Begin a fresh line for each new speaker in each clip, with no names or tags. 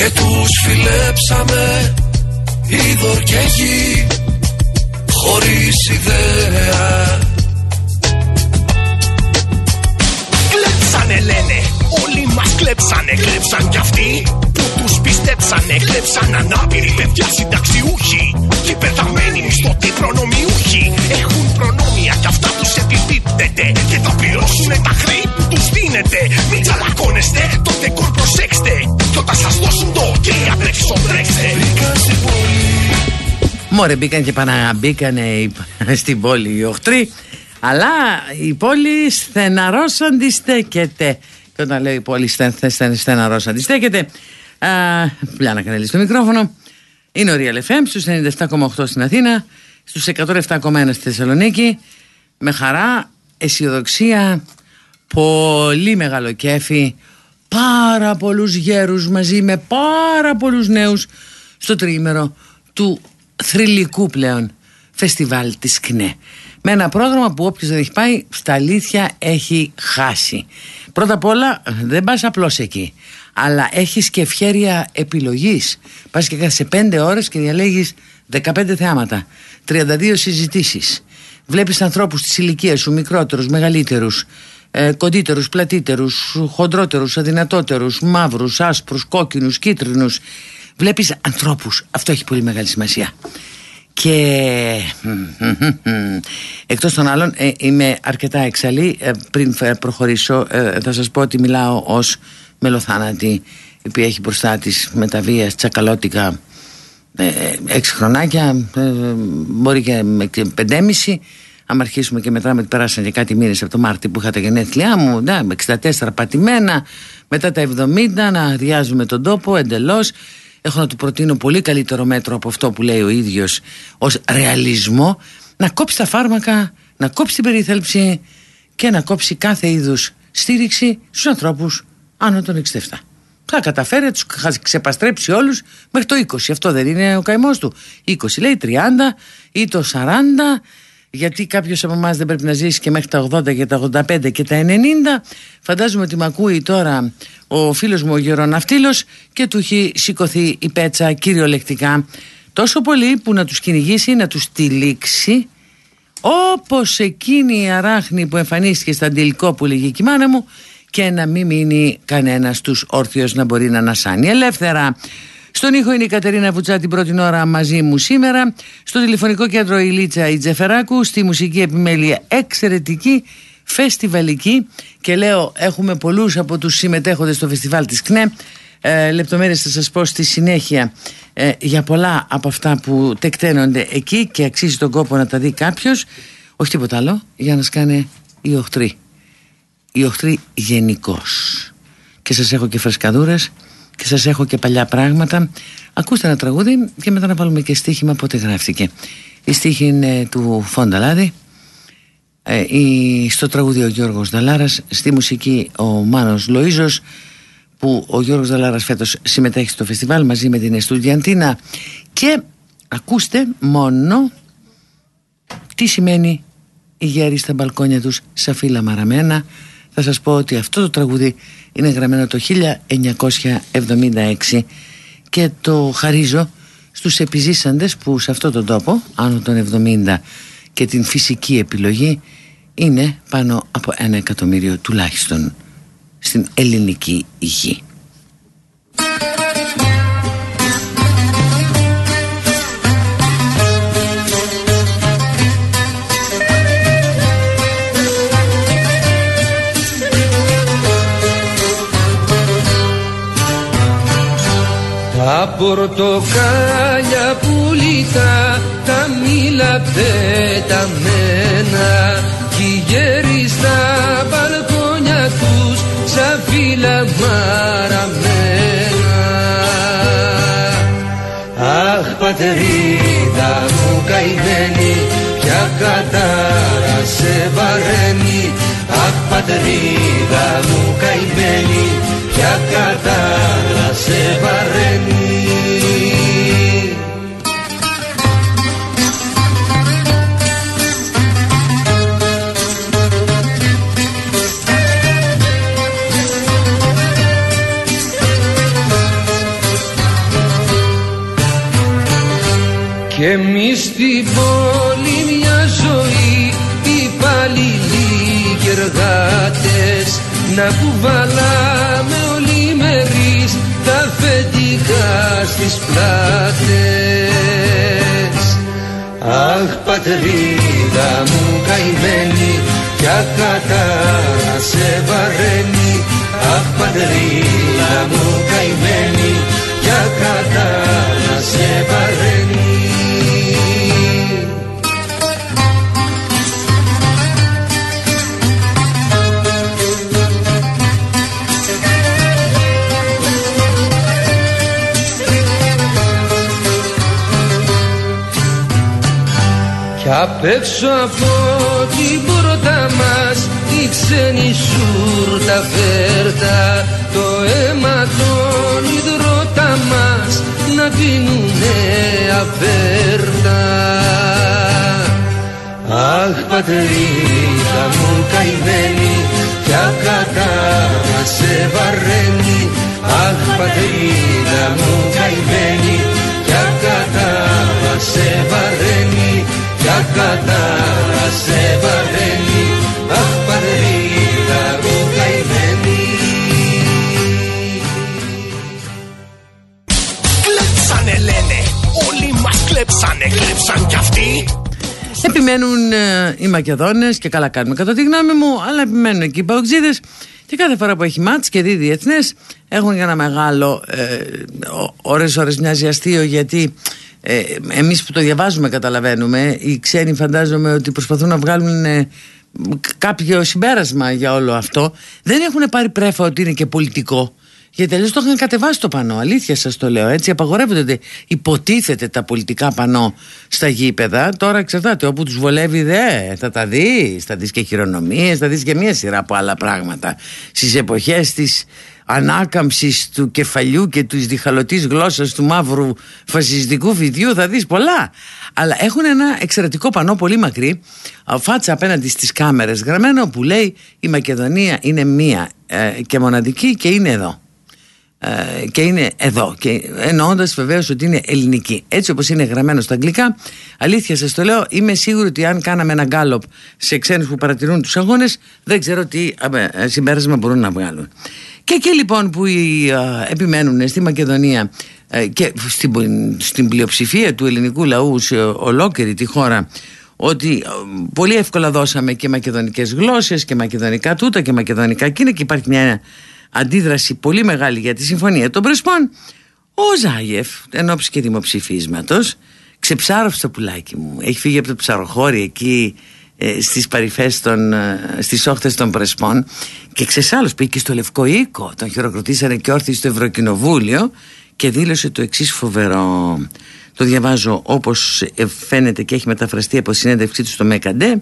και τους φιλέψαμε είδωρ και γη χωρίς ιδέα.
Κλέψανε λένε, όλοι μας κλέψανε, κλέψαν κι αυτοί που τους πιστέψανε, κλέψαν ανάπηροι παιδιά συνταξιούχοι και πεθαμένοι μισθωτοί προνομιούχοι. Έχουν προνόμια κι αυτά τους επιπίπτεται και θα πληρώσουνε τα χρέη που τους δίνετε. Μην τσαλακώνεστε, το δεκόρ προσέξτε κι όταν σας δώσουν το ok τρέξω τρέξτε.
Μπήκαν στην πόλη.
Μωρέ μπήκαν και παναμπήκανε στην πόλη οι οχτροί. Αλλά η πόλη στεναρός αντιστέκεται. Και όταν λέω η πόλη στε, στε, στε, στεναρός αντιστέκεται α, Πλάνα Κανέλη στο μικρόφωνο. Είναι ο Real FM στους 97,8 στην Αθήνα στους 107,1 στη Θεσσαλονίκη. Με χαρά, αισιοδοξία πολύ μεγάλο κέφι πάρα πολλούς γέρους μαζί με πάρα πολλούς νέους στο τρίμερο του θρηλυκού πλέον φεστιβάλ της ΚΝΕ. Με ένα πρόγραμμα που όποιος δεν έχει πάει στα αλήθεια έχει χάσει. Πρώτα απ' όλα δεν πας απλώς εκεί αλλά έχεις και ευχέρεια επιλογής πας και κάθεσαι 5 ώρες και διαλέγεις 15 θεάματα 32 συζητήσεις βλέπεις ανθρώπους της ηλικίας σου μικρότερους, μεγαλύτερους ε, κοντύτερους, πλατύτερους, χοντρότερους, αδυνατότερους, μαύρους, άσπρους, κόκκινους, κίτρινους. Βλέπεις ανθρώπους. Αυτό έχει πολύ μεγάλη σημασία. Και εκτός των άλλων ε, είμαι αρκετά εξαλή ε, πριν φε- προχωρήσω ε, θα σας πω ότι μιλάω ως μελοθάνατη η οποία έχει μπροστά της με τα βίας τσακαλώτικα ε, έξι χρονάκια ε, μπορεί και με και πεντέμιση. Αν αρχίσουμε και μετράμε ότι περάσαν και κάτι μήνες από το Μάρτι που είχα τα γενέθλιά μου ναι, με 64 πατημένα μετά τα 70 να αδειάζουμε τον τόπο εντελώς. Έχω να του προτείνω πολύ καλύτερο μέτρο από αυτό που λέει ο ίδιος ως ρεαλισμό. Να κόψει τα φάρμακα να κόψει την περίθαλψη και να κόψει κάθε είδους στήριξη στους ανθρώπους άνω των 67 θα καταφέρει να τους ξεπαστρέψει όλους μέχρι το 20. Αυτό δεν είναι ο καημός του. 20 λέει 30 ή το 40, γιατί κάποιος από εμάς δεν πρέπει να ζήσει και μέχρι τα 80 και τα 85 και τα 90. Φαντάζομαι ότι με ακούει τώρα ο φίλος μου ο Γεροναυτήλος και του έχει σηκωθεί η πέτσα κυριολεκτικά τόσο πολύ που να τους κυνηγήσει, να τους τυλίξει όπως εκείνη η αράχνη που εμφανίστηκε στα αντιλικό που λέγει η μάνα μου και να μην μείνει κανένας τους όρθιος να μπορεί να ανασάνει ελεύθερα. Στον ήχο είναι η Κατερίνα Βουτσά την πρώτη ώρα μαζί μου σήμερα. Στο τηλεφωνικό κέντρο η Λίτσα Ιτζεφεράκου. Στη μουσική επιμέλεια εξαιρετική, φεστιβαλική. Και λέω έχουμε πολλούς από τους συμμετέχοντες στο φεστιβάλ της ΚΝΕ. Ε, λεπτομέρειες θα σας πω στη συνέχεια ε, για πολλά από αυτά που τεκταίνονται εκεί και αξίζει τον κόπο να τα δει κάποιος. Όχι τίποτα άλλο για να σκάνε οι οχτροί οι οχτροί γενικώς. Και σας έχω και φρεσκαδούρες και σας έχω και παλιά πράγματα. Ακούστε ένα τραγούδι και μετά να βάλουμε και στοίχημα πότε γράφτηκε. Η στίχη είναι του Φόνταλάδη. Ε, η, στο τραγούδι ο Γιώργος Δαλάρας, στη μουσική ο Μάνος Λοΐζος που ο Γιώργος Δαλάρας φέτος συμμετέχει στο φεστιβάλ μαζί με την Εστουδιαντίνα και ακούστε μόνο τι σημαίνει οι γέροι στα μπαλκόνια τους σαν φύλλα μαραμένα θα σας πω ότι αυτό το τραγούδι είναι γραμμένο το 1976 και το χαρίζω στους επιζήσαντες που σε αυτόν τον τόπο άνω των 70 και την φυσική επιλογή είναι πάνω από ένα εκατομμύριο τουλάχιστον στην ελληνική γη.
Τα πορτοκάλια πουλικά, τα μήλα πεταμένα. Κι οι στα μπαλκόνια τους σαν φύλλα μαραμένα. Αχ πατερίδα μου καημένη, Πια κατάρα σε βαραίνει. Αχ πατρίδα μου καημένη, Πια κατάρα σε βαραίνει. Και εμείς στην πόλη μια ζωή υπαλληλοί και εργάτες να κουβαλάμε όλοι μερίς τα αφεντικά στις πλάτες. Αχ πατρίδα μου καημένη ποια κατάρα σε βαραίνει. Αχ πατρίδα μου καημένη ποια κατάρα σε βαραίνει Απ' έξω από την πόρτα μας η ξένη σούρτα φέρτα το αίμα των υδρότα μας να πίνουνε αφέρτα Αχ πατρίδα μου καημένη ποια κατάρα σε βαραίνει. Αχ πατρίδα μου καημένη ποια κατάρα σε βαραίνει Ποια κατάρα σε βαραίνει Αχ πατρίδα μου καημένη.
Κλέψανε λένε. Όλοι μας κλέψανε Κλέψαν κι αυτοί.
Επιμένουν ε, οι Μακεδόνες και καλά κάνουμε. Κατά τη γνώμη μου, αλλά επιμένουν εκεί οι Παοξίδες και κάθε φορά που έχει μάτς και δει διεθνές έχουν για ένα μεγάλο ε, ώρες ώρες μοιάζει αστείο γιατί ε, εμείς που το διαβάζουμε καταλαβαίνουμε οι ξένοι φαντάζομαι ότι προσπαθούν να βγάλουν ε, κάποιο συμπέρασμα για όλο αυτό δεν έχουν πάρει πρέφα ότι είναι και πολιτικό γιατί τελείως το είχαν κατεβάσει το πανό. Αλήθεια σας το λέω έτσι. Απαγορεύονται, υποτίθεται τα πολιτικά πανό στα γήπεδα. Τώρα εξαρτάται, όπου τους βολεύει, δε. Θα τα δεις. Θα δεις και χειρονομίες, θα δεις και μία σειρά από άλλα πράγματα. Στις εποχές της ανάκαμψης του κεφαλιού και της διχαλωτής γλώσσας του μαύρου φασιστικού βιδιού θα δεις πολλά. Αλλά έχουν ένα εξαιρετικό πανό πολύ μακρύ, φάτσα απέναντι στις κάμερες, γραμμένο που λέει η Μακεδονία είναι μία ε, και μοναδική και είναι εδώ. Ε, και είναι εδώ και εννοώντας βεβαίως ότι είναι ελληνική έτσι όπως είναι γραμμένο στα αγγλικά αλήθεια σας το λέω είμαι σίγουρη ότι αν κάναμε ένα γκάλωπ σε ξένους που παρατηρούν τους αγώνες δεν ξέρω τι ε, συμπέρασμα μπορούν να βγάλουν και εκεί λοιπόν που οι, επιμένουν στη Μακεδονία ε, και στην, στην πλειοψηφία του ελληνικού λαού σε ολόκληρη τη χώρα ότι πολύ εύκολα δώσαμε και μακεδονικές γλώσσες και μακεδονικά τούτα και μακεδονικά εκείνα και υπάρχει μια αντίδραση πολύ μεγάλη για τη συμφωνία των Πρεσπών ο Ζάγεφ εν ώψη και δημοψηφίσματος ξεψάρωσε το πουλάκι μου. Έχει φύγει από το ψαροχώρι εκεί ε, στις παρυφές των, ε, στις όχθες των Πρεσπών και ξεσάλως πήγε και στο Λευκό Οίκο τον χειροκροτήσανε και όρθιοι στο Ευρωκοινοβούλιο και δήλωσε το εξής φοβερό. Το διαβάζω όπως ε, φαίνεται και έχει μεταφραστεί από συνέντευξή του στο ΜΕΚΑΝΤΕ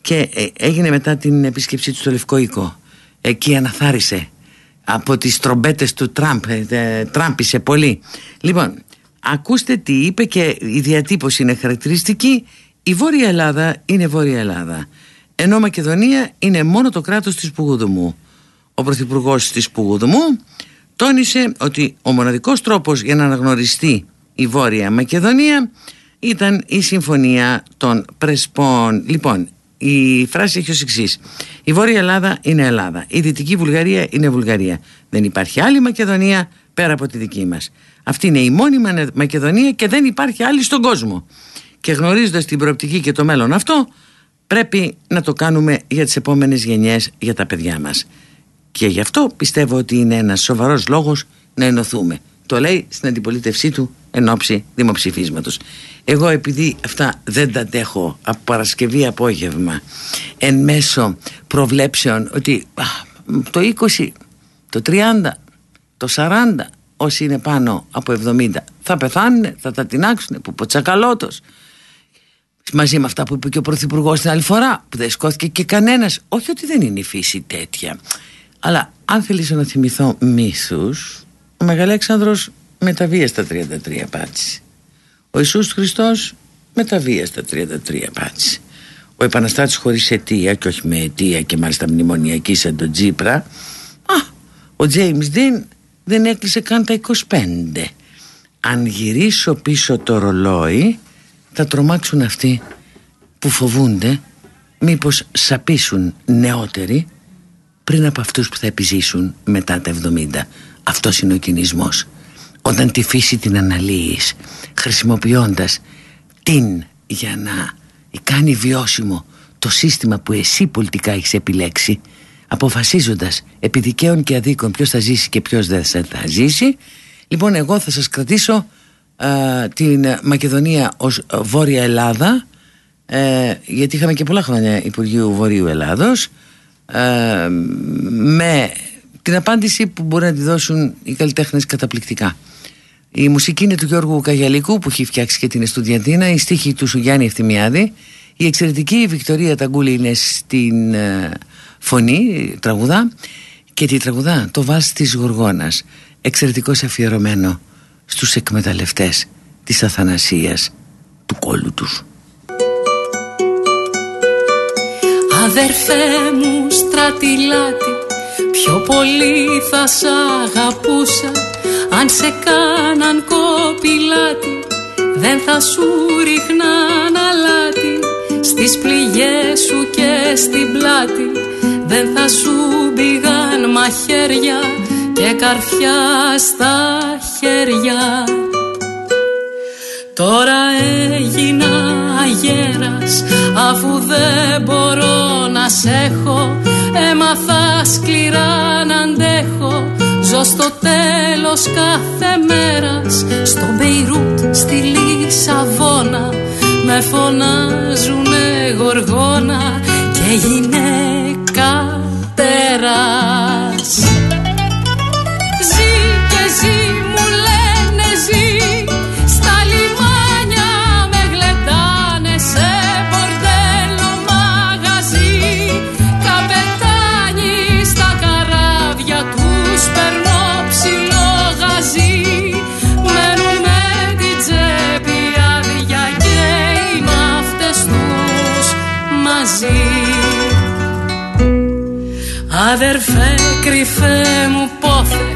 και ε, έγινε μετά την επίσκεψή του στο Λευκό Οίκο. Εκεί αναθάρισε από τις τρομπέτες του Τραμπ ε, Τραμπησε πολύ. Λοιπόν ακούστε τι είπε και η διατύπωση είναι χαρακτηριστική η Βόρεια Ελλάδα είναι Βόρεια Ελλάδα ενώ Μακεδονία είναι μόνο το κράτος της Πουγουδουμού ο Πρωθυπουργός της Πουγουδουμού τόνισε ότι ο μοναδικός τρόπος για να αναγνωριστεί η Βόρεια Μακεδονία ήταν η συμφωνία των Πρεσπών. Λοιπόν, η φράση έχει ως εξής. Η Βόρεια Ελλάδα είναι Ελλάδα. Η Δυτική Βουλγαρία είναι Βουλγαρία. Δεν υπάρχει άλλη Μακεδονία πέρα από τη δική μας. Αυτή είναι η μόνη Μακεδονία και δεν υπάρχει άλλη στον κόσμο. Και γνωρίζοντας την προοπτική και το μέλλον αυτό, πρέπει να το κάνουμε για τις επόμενες γενιές, για τα παιδιά μας. Και γι' αυτό πιστεύω ότι είναι ένας σοβαρός λόγος να ενωθούμε. Το λέει στην αντιπολίτευσή του εν ώψη δημοψηφίσματος. Εγώ επειδή αυτά δεν τα αντέχω από Παρασκευή απόγευμα εν μέσω προβλέψεων ότι το 20, το 30, το 40 όσοι είναι πάνω από 70 θα πεθάνουν, θα τα τεινάξουν, που ο Τσακαλώτος μαζί με αυτά που είπε και ο Πρωθυπουργός την άλλη φορά που δεν σκόθηκε και κανένας. Όχι ότι δεν είναι η φύση τέτοια. Αλλά αν θέλεις να θυμηθώ μύθους ο Μεγαλέξανδρος μεταβία στα 33 πάτησε. Ο Ιησούς Χριστός μεταβία στα 33 πάτησε. Ο Επαναστάτης χωρίς αιτία και όχι με αιτία και μάλιστα μνημονιακή σαν τον Τζίπρα. Α, ο Τζέιμς Δίν δεν έκλεισε καν τα 25 αν γυρίσω πίσω το ρολόι θα τρομάξουν αυτοί που φοβούνται μήπως σαπίσουν νεότεροι πριν από αυτούς που θα επιζήσουν μετά τα 70 αυτός είναι ο κινησμός. Όταν τη φύση την αναλύεις χρησιμοποιώντας την για να κάνει βιώσιμο το σύστημα που εσύ πολιτικά έχεις επιλέξει αποφασίζοντας επί δικαίων και αδίκων ποιος θα ζήσει και ποιος δεν θα ζήσει λοιπόν εγώ θα σας κρατήσω την Μακεδονία ως Βόρεια Ελλάδα ε, γιατί είχαμε και πολλά χρόνια Υπουργείου Βορείου Ελλάδος ε, με την απάντηση που μπορεί να τη δώσουν οι καλλιτέχνες καταπληκτικά. Η μουσική είναι του Γιώργου Καγιαλίκου που έχει φτιάξει και την Εστουδιαντίνα η στίχη του Σουγιάννη Ευθυμιάδη η εξαιρετική Βικτωρία Ταγκούλη είναι στην ε, φωνή τραγουδά και τη τραγουδά το βάλς της Γοργόνας εξαιρετικός αφιερωμένο στους εκμεταλλευτές της αθανασίας του κόλου τους.
Αδερφέ μου στρατιλάτη Πιο πολύ θα σ' αγαπούσα. Αν σε κάναν κοπηλάτη Δεν θα σου ρίχναν αλάτι. Στις πληγές σου και στην πλάτη Δεν θα σου μπηγαν μαχαίρια και καρφιά στα χέρια. Τώρα έγινα αγέρας αφού δεν μπορώ να σ' έχω. Έμαθα σκληρά να αντέχω Ζω στο τέλος κάθε μέρας. Στο Μπεϊρούτ, στη Λισαβόνα Με φωνάζουνε γοργόνα Και γυναίκα τέρας κρυφέ μου πόθε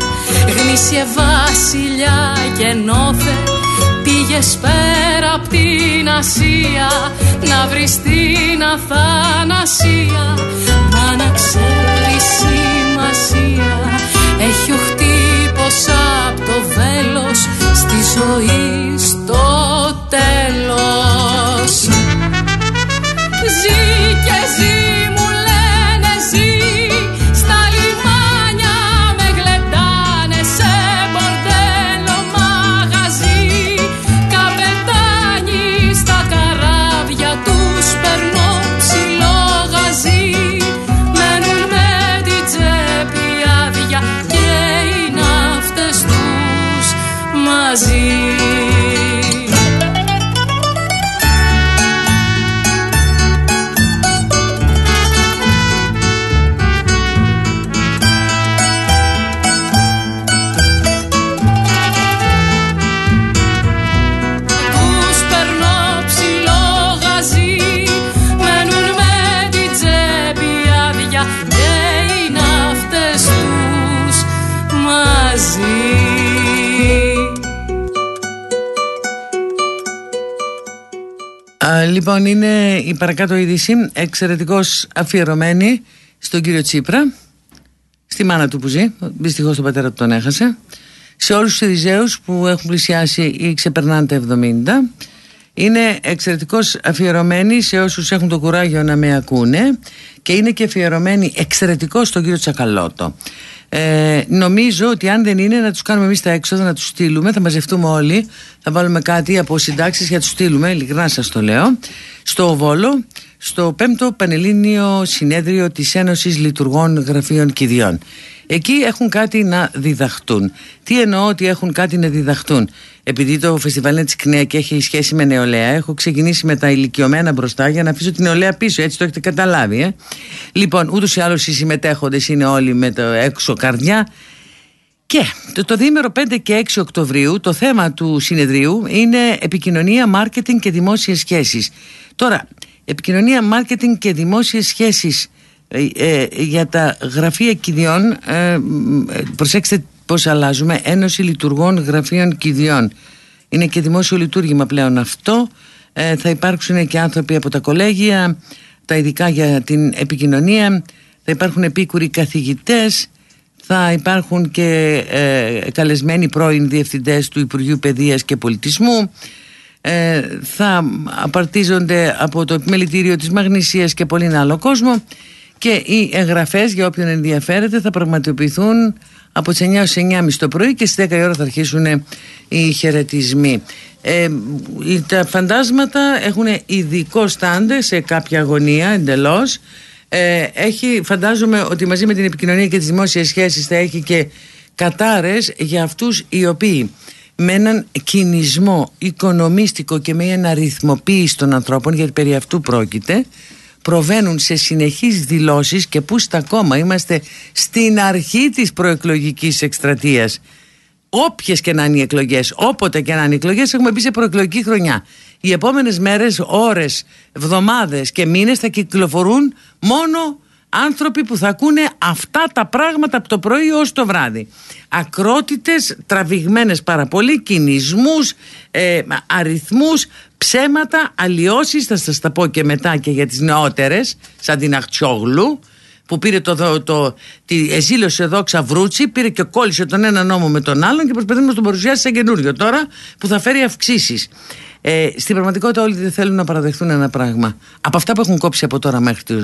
Γνήσιε βασιλιά και νόθε Πήγες πέρα απ' την Ασία Να βρεις την αθανασία. Μα να ξέρεις σημασία Έχει ο χτύπος απ' το βέλος Στη ζωή στο τέλος. Ζει και ζει
λοιπόν είναι η παρακάτω είδηση εξαιρετικώς αφιερωμένη στον κύριο Τσίπρα στη μάνα του που ζει, δυστυχώς τον πατέρα του τον έχασε. Σε όλους τους Σιριζέους που έχουν πλησιάσει ή ξεπερνάνε τα 70 είναι εξαιρετικώς αφιερωμένη σε όσους έχουν το κουράγιο να με ακούνε και είναι και αφιερωμένη εξαιρετικώς στον κύριο Τσακαλώτο ε, νομίζω ότι αν δεν είναι να τους κάνουμε εμείς τα έξοδα να τους στείλουμε θα μαζευτούμε όλοι θα βάλουμε κάτι από συντάξεις για να τους στείλουμε ειλικρινά σας το λέω στο Βόλο στο 5ο Πανελλήνιο Συνέδριο της Ένωσης Λειτουργών Γραφείων Κηδιών. Εκεί έχουν κάτι να διδαχτούν. Τι εννοώ ότι έχουν κάτι να διδαχτούν; Επειδή το φεστιβάλ είναι τη ΚΝΕ και έχει σχέση με νεολαία, έχω ξεκινήσει με τα ηλικιωμένα μπροστά για να αφήσω την νεολαία πίσω. Έτσι το έχετε καταλάβει. Ε; Λοιπόν, ούτως ή άλλως οι συμμετέχοντες είναι όλοι με το έξω καρδιά. Και το, το διήμερο 5 και 6 Οκτωβρίου το θέμα του συνεδρίου είναι επικοινωνία, μάρκετινγκ και δημόσιες σχέσεις. Τώρα, επικοινωνία, μάρκετινγκ και δημόσιες σχέσεις ε, ε, για τα γραφεία κηδιών ε, προσέξτε πως αλλάζουμε. Ένωση Λειτουργών Γραφείων Κηδιών είναι και δημόσιο λειτουργήμα πλέον αυτό. Θα υπάρξουν και άνθρωποι από τα κολέγια τα ειδικά για την επικοινωνία. Θα υπάρχουν επίκουροι καθηγητές. Θα υπάρχουν και καλεσμένοι πρώην διευθυντές του Υπουργείου Παιδείας και Πολιτισμού. Θα απαρτίζονται από το επιμελητήριο της Μαγνησίας και πολύ άλλο κόσμο. Και οι εγγραφές για όποιον ενδιαφέρεται θα πραγματοποιηθούν από τις 9 ως 9.30 το πρωί και στις 10 η ώρα θα αρχίσουν οι χαιρετισμοί. Ε, τα φαντάσματα έχουν ειδικό στάντε σε κάποια αγωνία εντελώς. Ε, έχει, φαντάζομαι ότι μαζί με την επικοινωνία και τις δημόσιες σχέσεις θα έχει και κατάρες για αυτούς οι οποίοι με έναν κινησμό οικονομίστικο και με ένα ρυθμοποίηση των ανθρώπων γιατί περί αυτού πρόκειται προβαίνουν σε συνεχείς δηλώσεις και που στα κόμμα είμαστε στην αρχή της προεκλογικής εκστρατείας Όποιες και να είναι οι εκλογές, όποτε και να είναι οι εκλογές, έχουμε μπει σε προεκλογική χρονιά. Οι επόμενες μέρες, ώρες, εβδομάδες και μήνες θα κυκλοφορούν μόνο άνθρωποι που θα ακούνε αυτά τα πράγματα από το πρωί ως το βράδυ. Ακρότητες, τραβηγμένες πάρα πολύ, κινησμούς, ε, αριθμούς, ψέματα, αλλοιώσεις, θα σας τα πω και μετά και για τις νεότερες, σαν την Αχτσιόγλου, που πήρε το, το, το, τη εζήλωσε εδώ ξαβρούτσι, πήρε και κόλλησε τον ένα νόμο με τον άλλον και προσπαθεί να τον παρουσιάσει σαν καινούριο τώρα που θα φέρει αυξήσεις. Ε, στην πραγματικότητα όλοι δεν θέλουν να παραδεχθούν ένα πράγμα. Από αυτά που έχουν κόψει από τώρα μέχρι, το,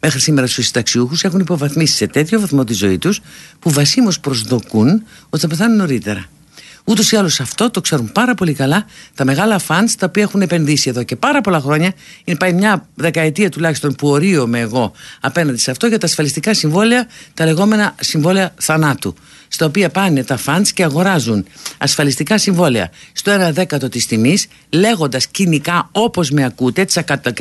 μέχρι σήμερα στους συνταξιούχους έχουν υποβαθμίσει σε τέτοιο βαθμό τη ζωή τους που βασίμως προσδοκούν ότι θα πεθάνουν νωρίτερα. Ούτως ή άλλως αυτό το ξέρουν πάρα πολύ καλά τα μεγάλα φαντ τα οποία έχουν επενδύσει εδώ και πάρα πολλά χρόνια. Είναι πάει μια δεκαετία τουλάχιστον που ορίομαι εγώ απέναντι σε αυτό για τα ασφαλιστικά συμβόλαια, τα λεγόμενα συμβόλαια θανάτου. Στα οποία πάνε τα φαντ και αγοράζουν ασφαλιστικά συμβόλαια στο 1 δέκατο της τιμής, λέγοντας κοινικά όπως με ακούτε,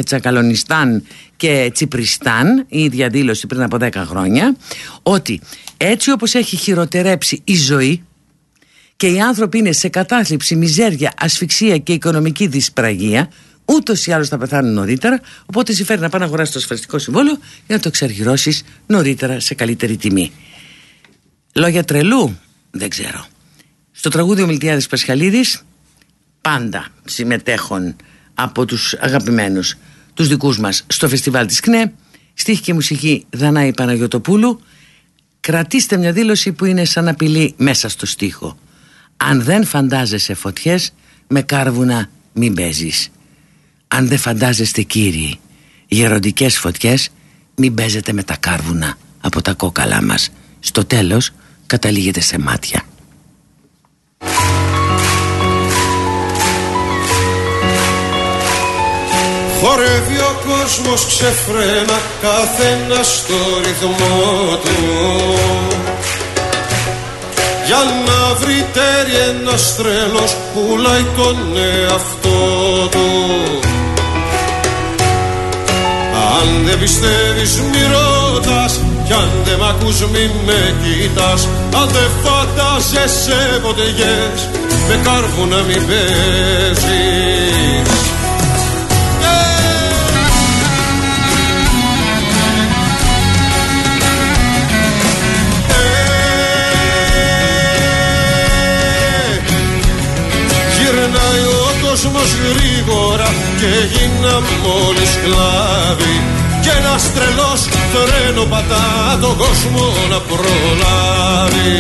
Τσακαλονιστάν και Τσιπριστάν, η ίδια δήλωση πριν από 10 χρόνια, ότι έτσι όπως έχει χειροτερέψει η ζωή και οι άνθρωποι είναι σε κατάθλιψη, μιζέρια, ασφυξία και οικονομική δυσπραγία, ούτως ή άλλως θα πεθάνουν νωρίτερα. Οπότε συμφέρει να πάει να αγοράσει το ασφαλιστικό συμβόλαιο για να το εξαργυρώσεις νωρίτερα σε καλύτερη τιμή. Λόγια τρελού, δεν ξέρω. Στο τραγούδι ο Μιλτιάδης Πασχαλίδης πάντα συμμετέχουν από τους αγαπημένους τους δικούς μας στο φεστιβάλ της ΚΝΕ στίχη και μουσική Δανάη Παναγιωτοπούλου κρατήστε μια δήλωση που είναι σαν απειλή μέσα στο στίχο αν δεν φαντάζεσαι φωτιές με κάρβουνα μην παίζεις. Αν δεν φαντάζεστε κύριοι γεροντικές φωτιές μην παίζετε με τα κάρβουνα από τα κόκαλά μας. Στο τέλος καταλήγετε σε μάτια.
Χορεύει ο κόσμος ξεφρένα καθένα στο ρυθμό του για να βρει τέρι ένας τρέλος πουλάει τον εαυτό του. Αν δεν πιστεύεις μη ρωτάς κι αν δεν μ' ακούς μη με κοιτάς. Αν δεν φαντάζεσαι ποτέ με κάρβουνα μη παίζεις κόσμος γρήγορα και γίνα μόλις κλάβει και ένας τρελός τρένο πατά τον κόσμο να προλάβει.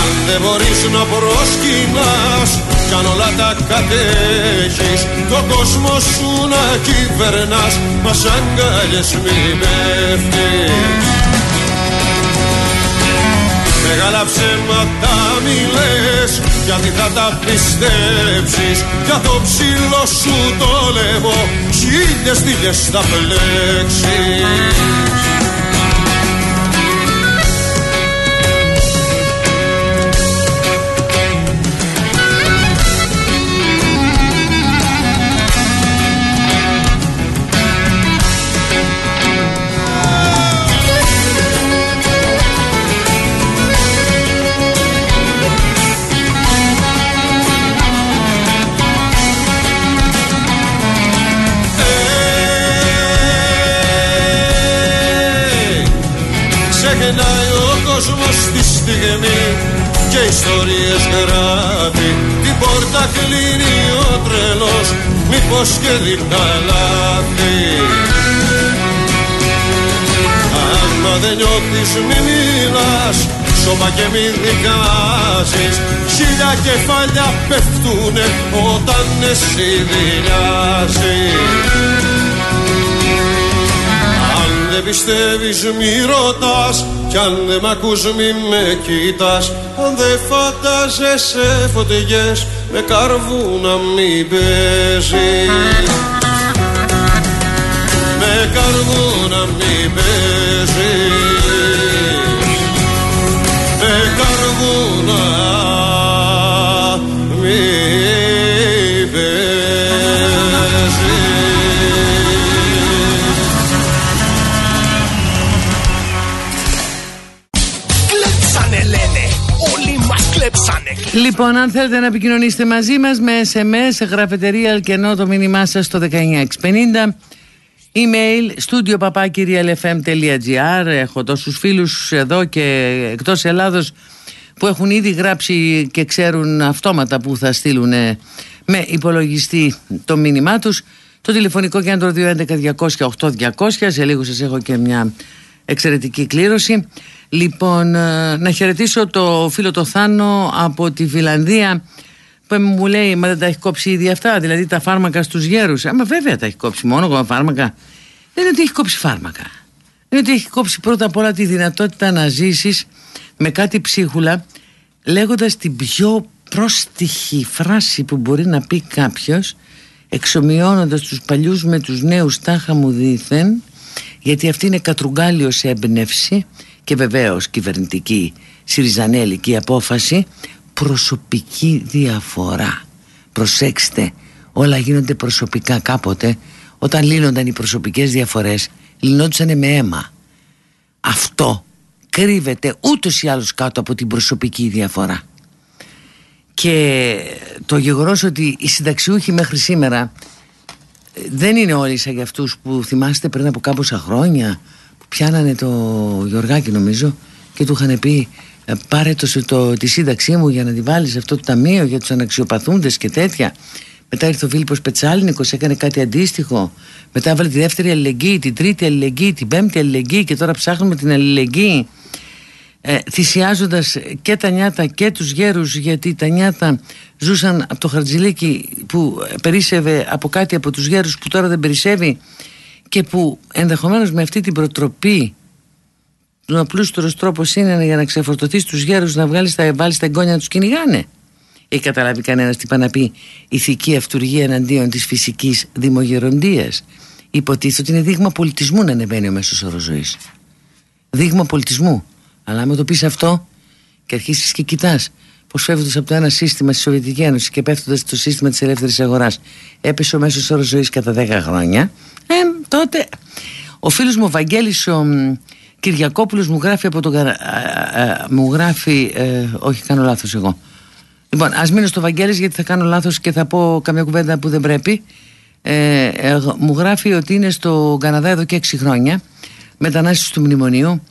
Αν δεν μπορείς να προσκυνάς κι αν όλα τα κατέχεις. Τον κόσμο σου να κυβερνάς μας αγκάλιες μη πέφτεις Μεγάλα ψέματα μη λες Γιατί θα τα πιστέψεις. Για το ψήλο σου το λεβό Χίλιες δίλιες θα πλέξεις ιστορίες γράφει. Την πόρτα κλείνει ο τρελός μήπως και δει τα λάθη. Άμα δεν νιώθεις μη μιλάς σώμα και μη δικάζεις. Χίλια κεφάλια πέφτουνε όταν εσύ δηλιάζεις δεν πιστεύεις μη ρωτάς Κι αν δεν μ' ακούς μη με κοίτας Αν δεν φαντάζεσαι φωτιές Με καρβούνα μη παίζεις. Με καρβούνα μη παίζεις
Λοιπόν, αν θέλετε να επικοινωνήσετε μαζί μας με SMS, γραφετερία Αλκενό το μήνυμά σας στο 19650. Email studio papakirialfm.gr Έχω τόσους φίλους εδώ και εκτός Ελλάδος που έχουν ήδη γράψει και ξέρουν αυτόματα που θα στείλουν με υπολογιστή το μήνυμά τους. Το τηλεφωνικό κέντρο 211-200-8200. Σε λίγο σας έχω και μια εξαιρετική κλήρωση. Λοιπόν, ε, να χαιρετήσω το φίλο το Θάνο από τη Φιλανδία που μου λέει μα δεν τα έχει κόψει ήδη αυτά, δηλαδή τα φάρμακα στους γέρους. Άμα βέβαια τα έχει κόψει μόνο εγώ φάρμακα. Δεν είναι ότι έχει κόψει φάρμακα. Είναι ότι έχει κόψει πρώτα απ' όλα τη δυνατότητα να ζήσεις με κάτι ψίχουλα λέγοντας την πιο πρόστιχη φράση που μπορεί να πει κάποιος εξομοιώνοντας τους παλιούς με τους νέους τάχα μου δήθεν γιατί αυτή είναι κατρουγκάλιος έμπνευση και βεβαίως κυβερνητική συριζανέλικη απόφαση προσωπική διαφορά. Προσέξτε όλα γίνονται προσωπικά κάποτε. Όταν λύνονταν οι προσωπικές διαφορές λυνόντουσαν με αίμα. Αυτό κρύβεται ούτως ή άλλως κάτω από την προσωπική διαφορά. Και το γεγονός ότι οι συνταξιούχοι μέχρι σήμερα δεν είναι όλοι σαν για αυτούς που θυμάστε πριν από κάμποσα χρόνια που πιάνανε το Γιωργάκη νομίζω και του είχαν πει «Ε, πάρε το, το, τη σύνταξή μου για να τη βάλεις αυτό το ταμείο για τους αναξιοπαθούντες και τέτοια μετά ήρθε ο Φίλιππος Πετσάλινικος έκανε κάτι αντίστοιχο. Μετά έβαλε τη δεύτερη αλληλεγγύη, την τρίτη αλληλεγγύη, την πέμπτη αλληλεγγύη και τώρα ψάχνουμε την αλληλεγγύη ε, θυσιάζοντας και τα νιάτα και τους γέρους γιατί τα νιάτα ζούσαν από το χαρτζηλίκι που περίσευε από κάτι από τους γέρους που τώρα δεν περισσεύει και που ενδεχομένως με αυτή την προτροπή ο απλούστερος τρόπος είναι για να ξεφορτωθείς στους γέρους να βγάλεις τα, βάλεις τα εγγόνια να τους κυνηγάνε. Έχει καταλάβει κανένας τι πάει να πει ηθική αυτουργία εναντίον της φυσικής δημογεροντίας. Υποτίθεται ότι είναι δείγμα πολιτισμού να ανεβαίνει ο μέσος όρος ζωής. Δείγμα πολιτισμού αλλά άμα το πεις αυτό και αρχίσεις και κοιτάς πώς φεύγοντας από το ένα σύστημα στη Σοβιετική Ένωση και πέφτοντας στο σύστημα της ελεύθερης αγοράς, έπεσε ο μέσος όρος ζωής κατά 10 χρόνια, ε, τότε ο φίλος μου ο Βαγγέλης ο Κυριακόπουλος μου γράφει από το. Ε, ε, μου γράφει. Ε, όχι, κάνω λάθος εγώ. Λοιπόν, ας μείνω στο Βαγγέλης γιατί θα κάνω λάθος και θα πω καμιά κουβέντα που δεν πρέπει. Ε, ε, μου γράφει ότι είναι στο Καναδά εδώ και 6 χρόνια μετανάστευση του μνημονίου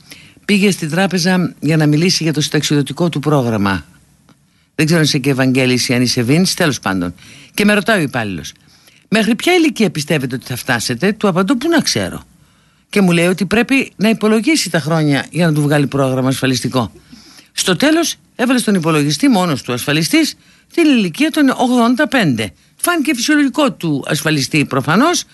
πήγε στην τράπεζα για να μιλήσει για το συνταξιδοτικό του πρόγραμμα. Δεν ξέρω αν είσαι και Ευαγγέλης ή αν είσαι Βίνς, τέλος πάντων. Και με ρωτάει ο υπάλληλος. Μέχρι ποια ηλικία πιστεύετε ότι θα φτάσετε, του απαντώ που να ξέρω. Και μου λέει ότι πρέπει να υπολογίσει τα χρόνια για να του βγάλει πρόγραμμα ασφαλιστικό. Στο τέλος έβαλε στον υπολογιστή μόνος του ασφαλιστής την ηλικία των 85. Φάνηκε φυσιολογικό του ασφαλιστή προφανώς.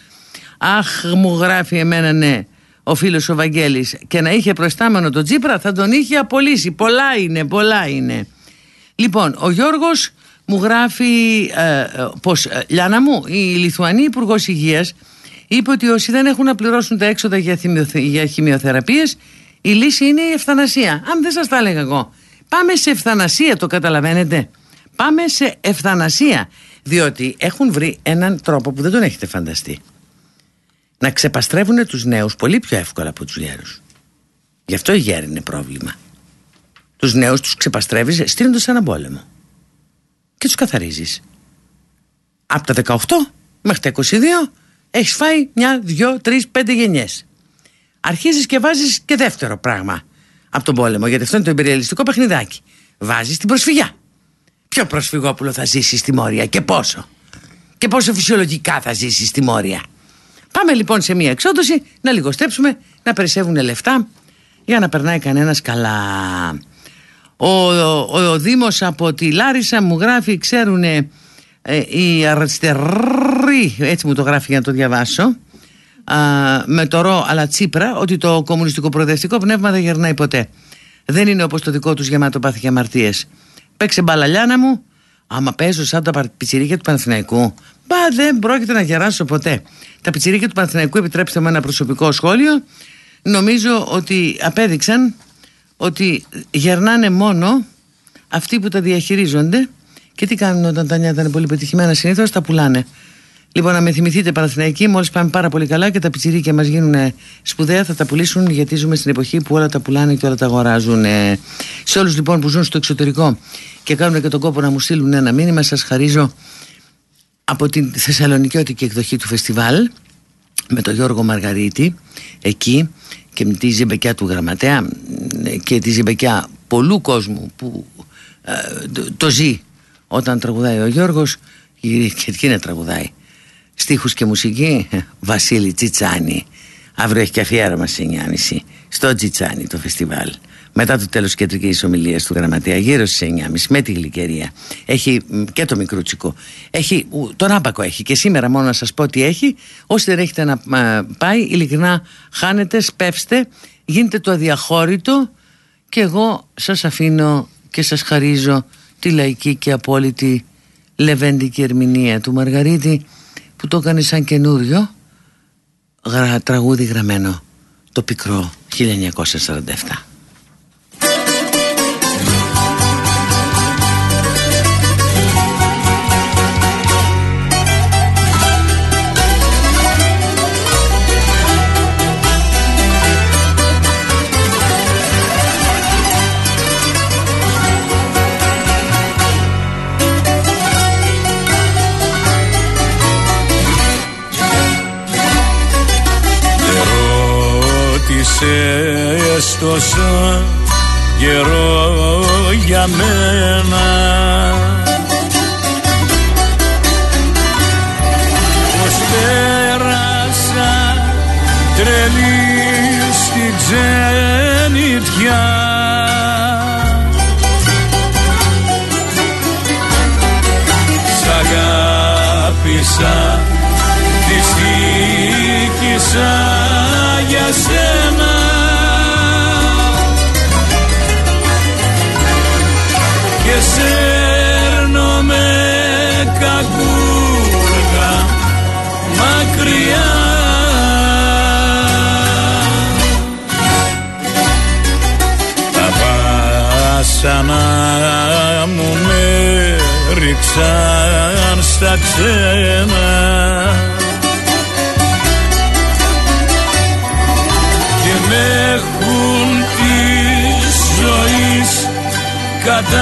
Αχ, μου γράφει εμένα ναι ο φίλος ο Βαγγέλης και να είχε προστάμενο τον Τσίπρα θα τον είχε απολύσει. Πολλά είναι, πολλά είναι. Λοιπόν, ο Γιώργος μου γράφει ε, ε πως ε, Λιάνα μου, η Λιθουανή Υπουργός Υγείας είπε ότι όσοι δεν έχουν να πληρώσουν τα έξοδα για, για χημειοθεραπείες η λύση είναι η ευθανασία. Αν δεν σας τα έλεγα εγώ. Πάμε σε ευθανασία, το καταλαβαίνετε. Πάμε σε ευθανασία. Διότι έχουν βρει έναν τρόπο που δεν τον έχετε φανταστεί. Να ξεπαστρεύουν τους νέους πολύ πιο εύκολα από τους γέρους. Γι' αυτό η γέρη είναι πρόβλημα. Τους νέους τους ξεπαστρεύεις στείλοντας σε έναν πόλεμο. Και τους καθαρίζεις. Από τα 18 μέχρι τα 22 έχεις φάει μια, δυο, τρεις, πέντε γενιές. Αρχίζεις και βάζεις και δεύτερο πράγμα από τον πόλεμο, γιατί αυτό είναι το υπεριαλιστικό παιχνιδάκι. Βάζεις την προσφυγιά. Ποιο προσφυγόπουλο θα ζήσει στη Μόρια και πόσο; Και πόσο φυσιολογικά θα ζήσει στη Μόρια; Πάμε λοιπόν σε μια εξόδωση να λιγοστέψουμε, να περισσεύουν λεφτά για να περνάει κανένας καλά. Ο, ο, ο, Δήμος από τη Λάρισα μου γράφει, ξέρουν ε, οι αριστεροί, έτσι μου το γράφει για να το διαβάσω, α, με το ρο αλλά τσίπρα, ότι το κομμουνιστικό προοδευτικό πνεύμα δεν γερνάει ποτέ. Δεν είναι όπως το δικό τους γεμάτο πάθη και αμαρτίες. Παίξε μπαλαλιάνα μου, άμα παίζω σαν τα πιτσιρίκια του Παναθηναϊκού, μπα δεν πρόκειται να γεράσω ποτέ. Τα πιτσιρίκια του Παναθηναϊκού, επιτρέψτε μου ένα προσωπικό σχόλιο, νομίζω ότι απέδειξαν ότι γερνάνε μόνο αυτοί που τα διαχειρίζονται και τι κάνουν όταν τα νιάτα είναι πολύ πετυχημένα συνήθως τα πουλάνε λοιπόν να με θυμηθείτε Παναθηναϊκοί μόλις πάμε πάρα πολύ καλά και τα πιτσιρίκια μας γίνουν σπουδαία θα τα πουλήσουν γιατί ζούμε στην εποχή που όλα τα πουλάνε και όλα τα αγοράζουν σε όλους λοιπόν που ζουν στο εξωτερικό και κάνουν και τον κόπο να μου στείλουν ένα μήνυμα σας χαρίζω από την Θεσσαλονικιώτικη εκδοχή του φεστιβάλ με τον Γιώργο Μαργαρίτη εκεί και με τη ζεμπεκιά του γραμματέα και τη ζεμπεκιά πολλού κόσμου που ε, το, ζει όταν τραγουδάει ο Γιώργος και τι είναι τραγουδάει στίχους και μουσική; Βασίλη Τσιτσάνη αύριο έχει και αφιέρωμα σε 9.30 στο Τσιτσάνη το φεστιβάλ μετά το τέλος της κεντρικής ομιλίας του γραμματέα, γύρω στις 9.30 με τη γλυκερία. Έχει και το μικρούτσικο. Έχει, τον άπακο έχει. Και σήμερα μόνο να σας πω τι έχει. Όσοι δεν έχετε να πάει, ειλικρινά χάνετε, σπεύστε, γίνετε το αδιαχώρητο και εγώ σας αφήνω και σας χαρίζω τη λαϊκή και απόλυτη λεβέντικη ερμηνεία του Μαργαρίτη που το έκανες σαν καινούριο τραγούδι γραμμένο το πικρό 1947.
Έστωσες τόσο καιρό για μένα. Πως πέρασα τρελή στην ξενιτιά Σ' αγάπησα, δυστύχησα για σένα βάσανα μου με ρίξαν στα ξένα έχουν της ζωής κατάδικο.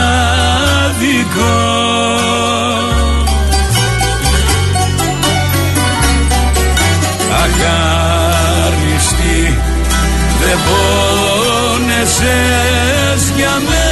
Αγάριστη δεν πόνεσες για μένα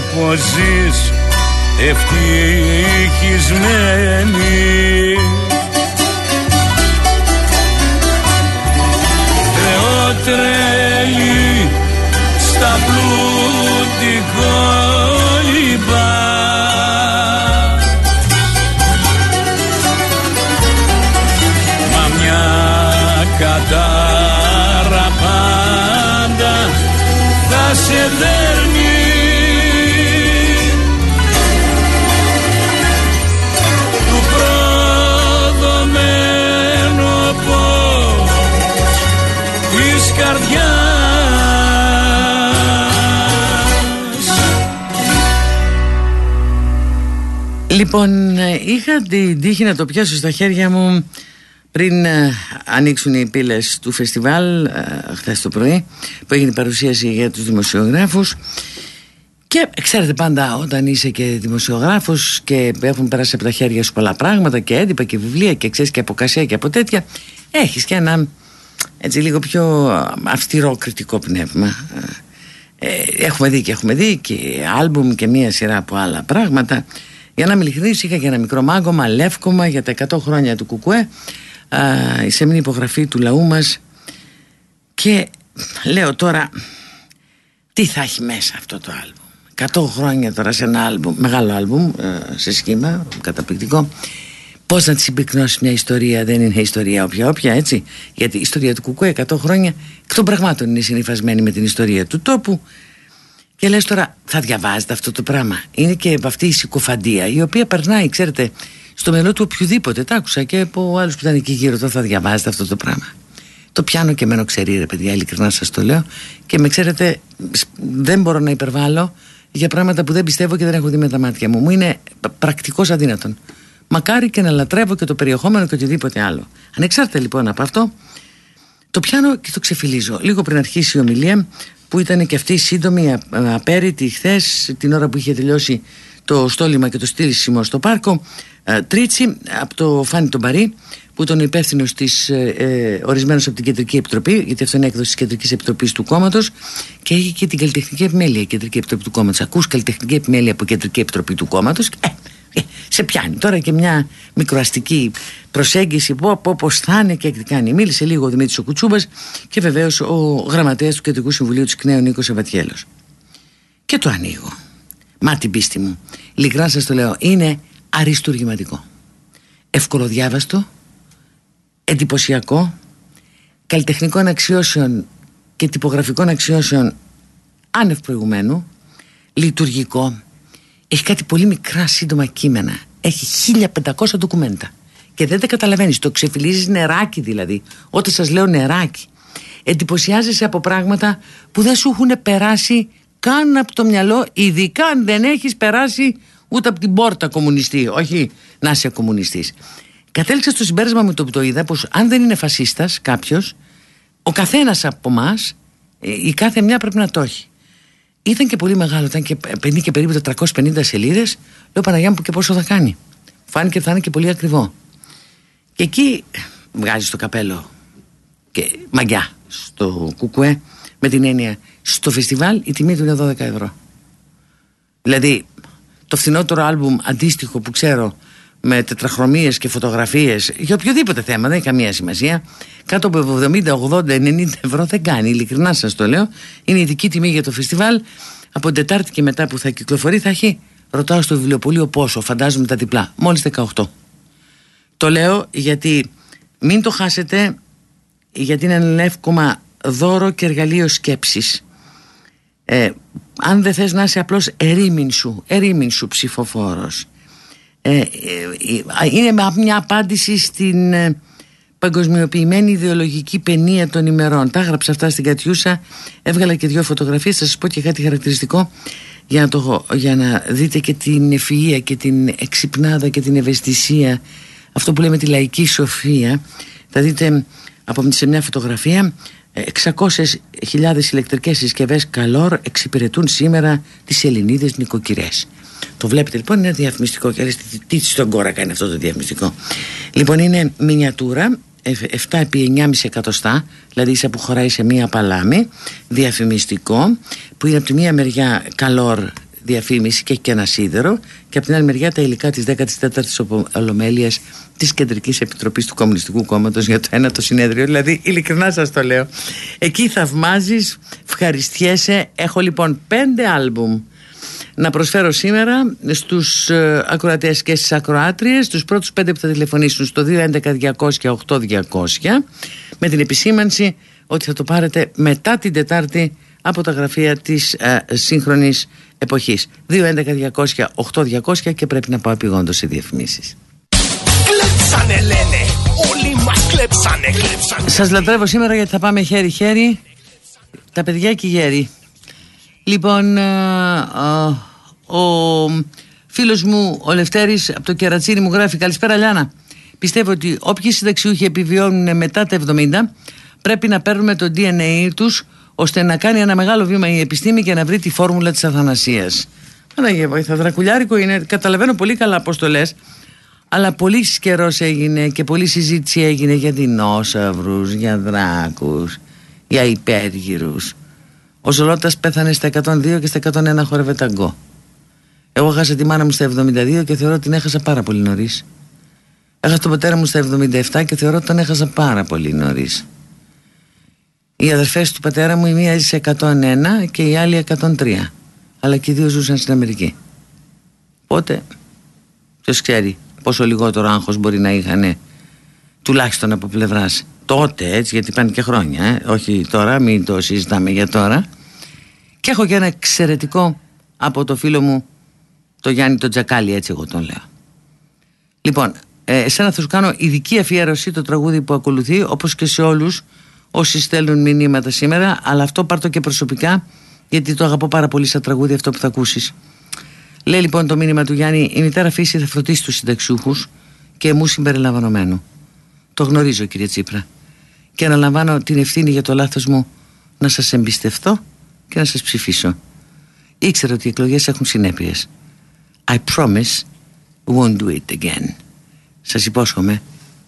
πως ζεις ευτυχισμένη. Τρέλει στα πλούτη κόλυμπα Μα μια κατάρα πάντα θα σε δέρνει
Λοιπόν, ε, είχα την τύχη να το πιάσω στα χέρια μου πριν ε, ανοίξουν οι πύλες του φεστιβάλ ε, χθες το πρωί που έγινε η παρουσίαση για τους δημοσιογράφους. Και ξέρετε πάντα όταν είσαι και δημοσιογράφος και έχουν περάσει από τα χέρια σου πολλά πράγματα και έντυπα και βιβλία και ξέρεις και από κασία και από τέτοια έχεις και ένα έτσι λίγο πιο αυστηρό κριτικό πνεύμα. Ε, έχουμε δει και έχουμε δει και άλμπουμ και μία σειρά από άλλα πράγματα για να είμαι ειλικρινής είχα και ένα μικρό μάγκωμα λεύκομα για τα 100 χρόνια του Κουκουέ. Α, η σεμνή υπογραφή του λαού μας. Και λέω τώρα τι θα έχει μέσα αυτό το άλμπουμ. 100 χρόνια τώρα σε ένα άλμπουμ μεγάλο άλμπουμ ε, σε σχήμα καταπληκτικό. Πώς να τη συμπυκνώσεις μια ιστορία δεν είναι ιστορία όποια όποια έτσι. Γιατί η ιστορία του Κουκουέ 100 χρόνια εκ των πραγμάτων είναι συνειφασμένη με την ιστορία του τόπου και λες τώρα θα διαβάζετε αυτό το πράγμα. Είναι και από αυτή η συκοφαντία η οποία περνάει ξέρετε στο μυαλό του οποιοδήποτε. Τα άκουσα και από άλλους που ήταν εκεί γύρω τώρα θα διαβάζετε αυτό το πράγμα το πιάνω και μένω ξερή ρε παιδιά ειλικρινά σας το λέω. Και με ξέρετε σ- δεν μπορώ να υπερβάλλω για πράγματα που δεν πιστεύω και δεν έχω δει με τα μάτια μου. Μου είναι πρακτικώς αδύνατον. Μακάρι και να λατρεύω και το περιεχόμενο και οτιδήποτε άλλο. Ανεξάρτητα λοιπόν από αυτό το πιάνω και το ξεφυλίζω. Λίγο πριν αρχίσει η ομιλία, που ήταν και αυτή σύντομη, α- απέρητη, χθες, την ώρα που είχε τελειώσει το στόλιμα και το στήσιμο στο πάρκο. ε, Τρίτσι, από το Φάνη τον Παρή, που ήταν υπεύθυνος της ε, ορισμένος από την Κεντρική Επιτροπή, γιατί αυτό είναι έκδοση της Κεντρικής Επιτροπής του κόμματος, και είχε και την καλλιτεχνική επιμέλεια η Κεντρική Επιτροπή του κόμματος. Ακούς καλλιτεχνική επιμέλεια από Κεντρική Επιτροπή του κόμματος. Ε, ε, σε πιάνει τώρα και μια μικροαστική προσέγγιση που από πώς θα είναι και τι κάνει. Μίλησε λίγο ο Δημήτρης ο Κουτσούμπας και βεβαίως ο γραμματέας του Κεντρικού Συμβουλίου της ΚΝΕΟ Νίκος Σαββατιέλος. Και το ανοίγω. Μα την πίστη μου. Ειλικρινά σας το λέω. Είναι αριστουργηματικό. Ευκολοδιάβαστο. Εντυπωσιακό. Καλλιτεχνικών αξιώσεων και τυπογραφικών αξιώσεων άνευ προηγουμένου. Λειτουργικό. Έχει κάτι πολύ μικρά σύντομα κείμενα. Έχει 1500 ντοκουμέντα. Και δεν τα καταλαβαίνεις. Το ξεφυλίζεις νεράκι δηλαδή. Όταν σας λέω νεράκι. Εντυπωσιάζεσαι από πράγματα που δεν σου έχουν περάσει καν από το μυαλό, ειδικά αν δεν έχεις περάσει ούτε από την πόρτα κομμουνιστή. Όχι να είσαι κομμουνιστής. Κατέληξα στο συμπέρασμα με το που το είδα πως αν δεν είναι φασίστας κάποιος, ο καθένας από εμά, η κάθε μια πρέπει να το έχει. Ήταν και πολύ μεγάλο, ήταν και, παίρνει και περίπου 450 σελίδες. Λέω Παναγιά μου και πόσο θα κάνει; Φάνηκε ότι θα είναι και πολύ ακριβό. Και εκεί βγάζει το καπέλο και μαγιά στο κουκουέ με την έννοια στο φεστιβάλ η τιμή του είναι 12 ευρώ. Δηλαδή το φθηνότερο άλμπουμ αντίστοιχο που ξέρω με τετραχρωμίες και φωτογραφίες για οποιοδήποτε θέμα, δεν έχει καμία σημασία. Κάτω από 70, 80, 90 ευρώ δεν κάνει, ειλικρινά σας το λέω. Είναι η ειδική τιμή για το φεστιβάλ. Από την Τετάρτη και μετά που θα κυκλοφορεί θα έχει ρωτάω στο βιβλιοπωλείο πόσο, φαντάζομαι τα διπλά μόλις 18 το λέω γιατί μην το χάσετε γιατί είναι ένα εύκομα δώρο και εργαλείο σκέψης. Ε, αν δεν θες να είσαι απλώς ερήμην σου, ερήμην σου ψηφοφόρος ε, ε, είναι μια απάντηση στην ε, παγκοσμιοποιημένη ιδεολογική παινία των ημερών. Τα έγραψα αυτά στην Κατιούσα έβγαλα και δύο φωτογραφίες. Θα σας πω και κάτι χαρακτηριστικό για να, το, για να δείτε και την ευφυΐα και την εξυπνάδα και την ευαισθησία. Αυτό που λέμε τη λαϊκή σοφία. Θα δείτε από σε μια φωτογραφία 600.000 ηλεκτρικές συσκευές καλόρ εξυπηρετούν σήμερα τις Ελληνίδες νοικοκυρές. Το βλέπετε λοιπόν είναι διαφημιστικό και αρέσει τι, τι στον κόρακα είναι αυτό το διαφημιστικό. Λοιπόν είναι μινιατούρα 7 επί 9,5 εκατοστά, δηλαδή ίσα που χωράει σε μία παλάμη, διαφημιστικό, που είναι από τη μία μεριά καλόρ διαφήμιση και έχει και ένα σίδερο. Και από την άλλη μεριά τα υλικά της 14ης Ολομέλειας της Κεντρικής Επιτροπής του Κομμουνιστικού Κόμματος για το ένα το συνέδριο. Δηλαδή ειλικρινά σας το λέω. Εκεί θαυμάζεις, ευχαριστιέσαι. Έχω λοιπόν πέντε άλμπουμ να προσφέρω σήμερα στους ε, ακροατές και στις ακροάτριες. Τους πρώτους πέντε που θα τηλεφωνήσουν στο 211-200-8200 με την επισήμανση ότι θα το πάρετε μετά την Τετάρτη από τα γραφεία της ε, σύγχρονης εποχής. 211-200-8200 και πρέπει να πάω επιγόντως σε διαφημίσεις.
Κλέψανε λένε, όλοι μας κλέψανε, κλέψανε.
Σας λατρεύω σήμερα γιατί θα πάμε χέρι-χέρι. Τα παιδιά και οι γέροι. Λοιπόν, ε, ο, ο φίλος μου ο Λευτέρης από το Κερατσίνη μου γράφει. Καλησπέρα Λιάνα Πιστεύω ότι όποιοι συνταξιούχοι επιβιώνουν μετά τα 70 πρέπει να παίρνουμε το DNA τους ώστε να κάνει ένα μεγάλο βήμα η επιστήμη και να βρει τη φόρμουλα της αθανασίας. Παναγία βοήθα, δρακουλιάρικο είναι, καταλαβαίνω πολύ καλά πώς το λες, αλλά πολύ καιρός έγινε και πολλή συζήτηση έγινε για δεινόσαυρους, για δράκους, για υπέργυρους. Ο Ζολότας πέθανε στα 102 και στα 101 χόρευε ταγκό. Εγώ έχασα τη μάνα μου στα 72 και θεωρώ ότι την έχασα πάρα πολύ νωρίς. Έχασα τον πατέρα μου στα 77 και θεωρώ ότι τον έχασα πάρα πολύ νωρίς. Οι αδερφές του πατέρα μου η μία έζησε 101 και η άλλη 103 αλλά και οι δύο ζούσαν στην Αμερική. Οπότε ποιος ξέρει πόσο λιγότερο άγχος μπορεί να είχαν τουλάχιστον από πλευράς τότε έτσι γιατί πάνε και χρόνια ε; όχι τώρα μην το συζητάμε για τώρα. Και έχω και ένα εξαιρετικό από το φίλο μου το Γιάννη τον Τζακάλι έτσι εγώ τον λέω. Λοιπόν ε, εσένα θα σου κάνω ειδική αφιέρωση το τραγούδι που ακολουθεί όπως και σε όλους όσοι στέλνουν μηνύματα σήμερα, αλλά αυτό πάρ' το και προσωπικά, γιατί το αγαπώ πάρα πολύ σαν τραγούδι αυτό που θα ακούσεις. Λέει λοιπόν το μήνυμα του Γιάννη: Η μητέρα φύση θα φροντίσει τους συνταξιούχους και μου συμπεριλαμβανομένου. Το γνωρίζω, κύριε Τσίπρα. Και αναλαμβάνω την ευθύνη για το λάθος μου να σας εμπιστευτώ και να σας ψηφίσω. Ήξερα ότι οι εκλογές έχουν συνέπειες. I promise won't do it again. Σας υπόσχομαι,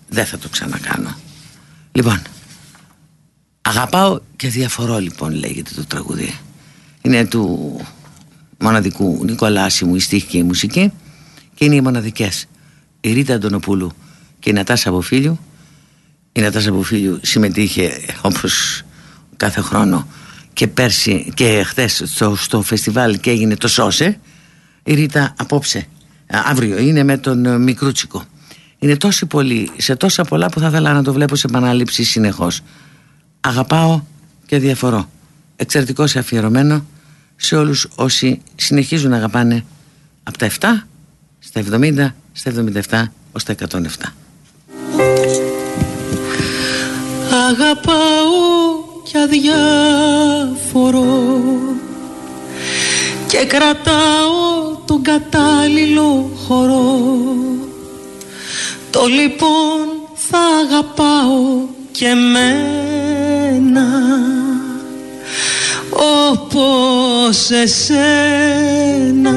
δεν θα το ξανακάνω. Λοιπόν, Αγαπάω και διαφορώ λοιπόν λέγεται το τραγούδι. Είναι του μοναδικού Νικολάση η στίχη και η μουσική Και είναι οι μοναδικές. Η Ρίτα Αντωνοπούλου και η Νατάσα Αποφίλιου Η Νατάσα Αποφίλιου συμμετείχε όπως κάθε χρόνο και πέρσι και χθες στο, στο φεστιβάλ και έγινε το Σώσε. Η Ρίτα απόψε αύριο είναι με τον Μικρούτσικο. Είναι τόσοι πολλοί σε τόσα πολλά που θα ήθελα να το βλέπω σε επανάληψη συνεχώς αγαπάω και διαφορώ. Εξαιρετικό σε αφιερωμένο σε όλους όσοι συνεχίζουν να αγαπάνε από τα 7 στα 70 στα 77 ως τα 107
Αγαπάω και αδιάφορο και κρατάω τον κατάλληλο χώρο. Το λοιπόν θα αγαπάω και μένα όπως εσένα.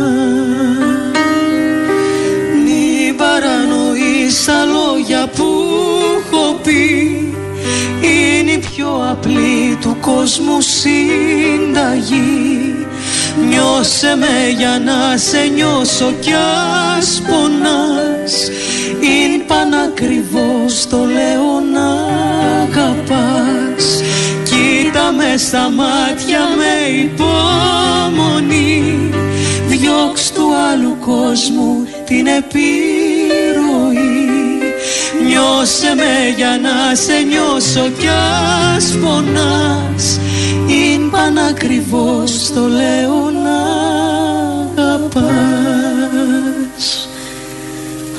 Μη παρανοείς τα λόγια που έχω πει. Είναι η πιο απλή του κόσμου συνταγή. Νιώσε με για να σε νιώσω κι ας πονάς. Είναι πανακριβώς το λέω να αγαπάς. Κοίτα με στα μάτια με υπομονή. Διώξ' του άλλου κόσμου την επιρροή. Νιώσε με για να σε νιώσω κι ας πονάς. Είναι πανακριβώς το λέω να αγαπάς.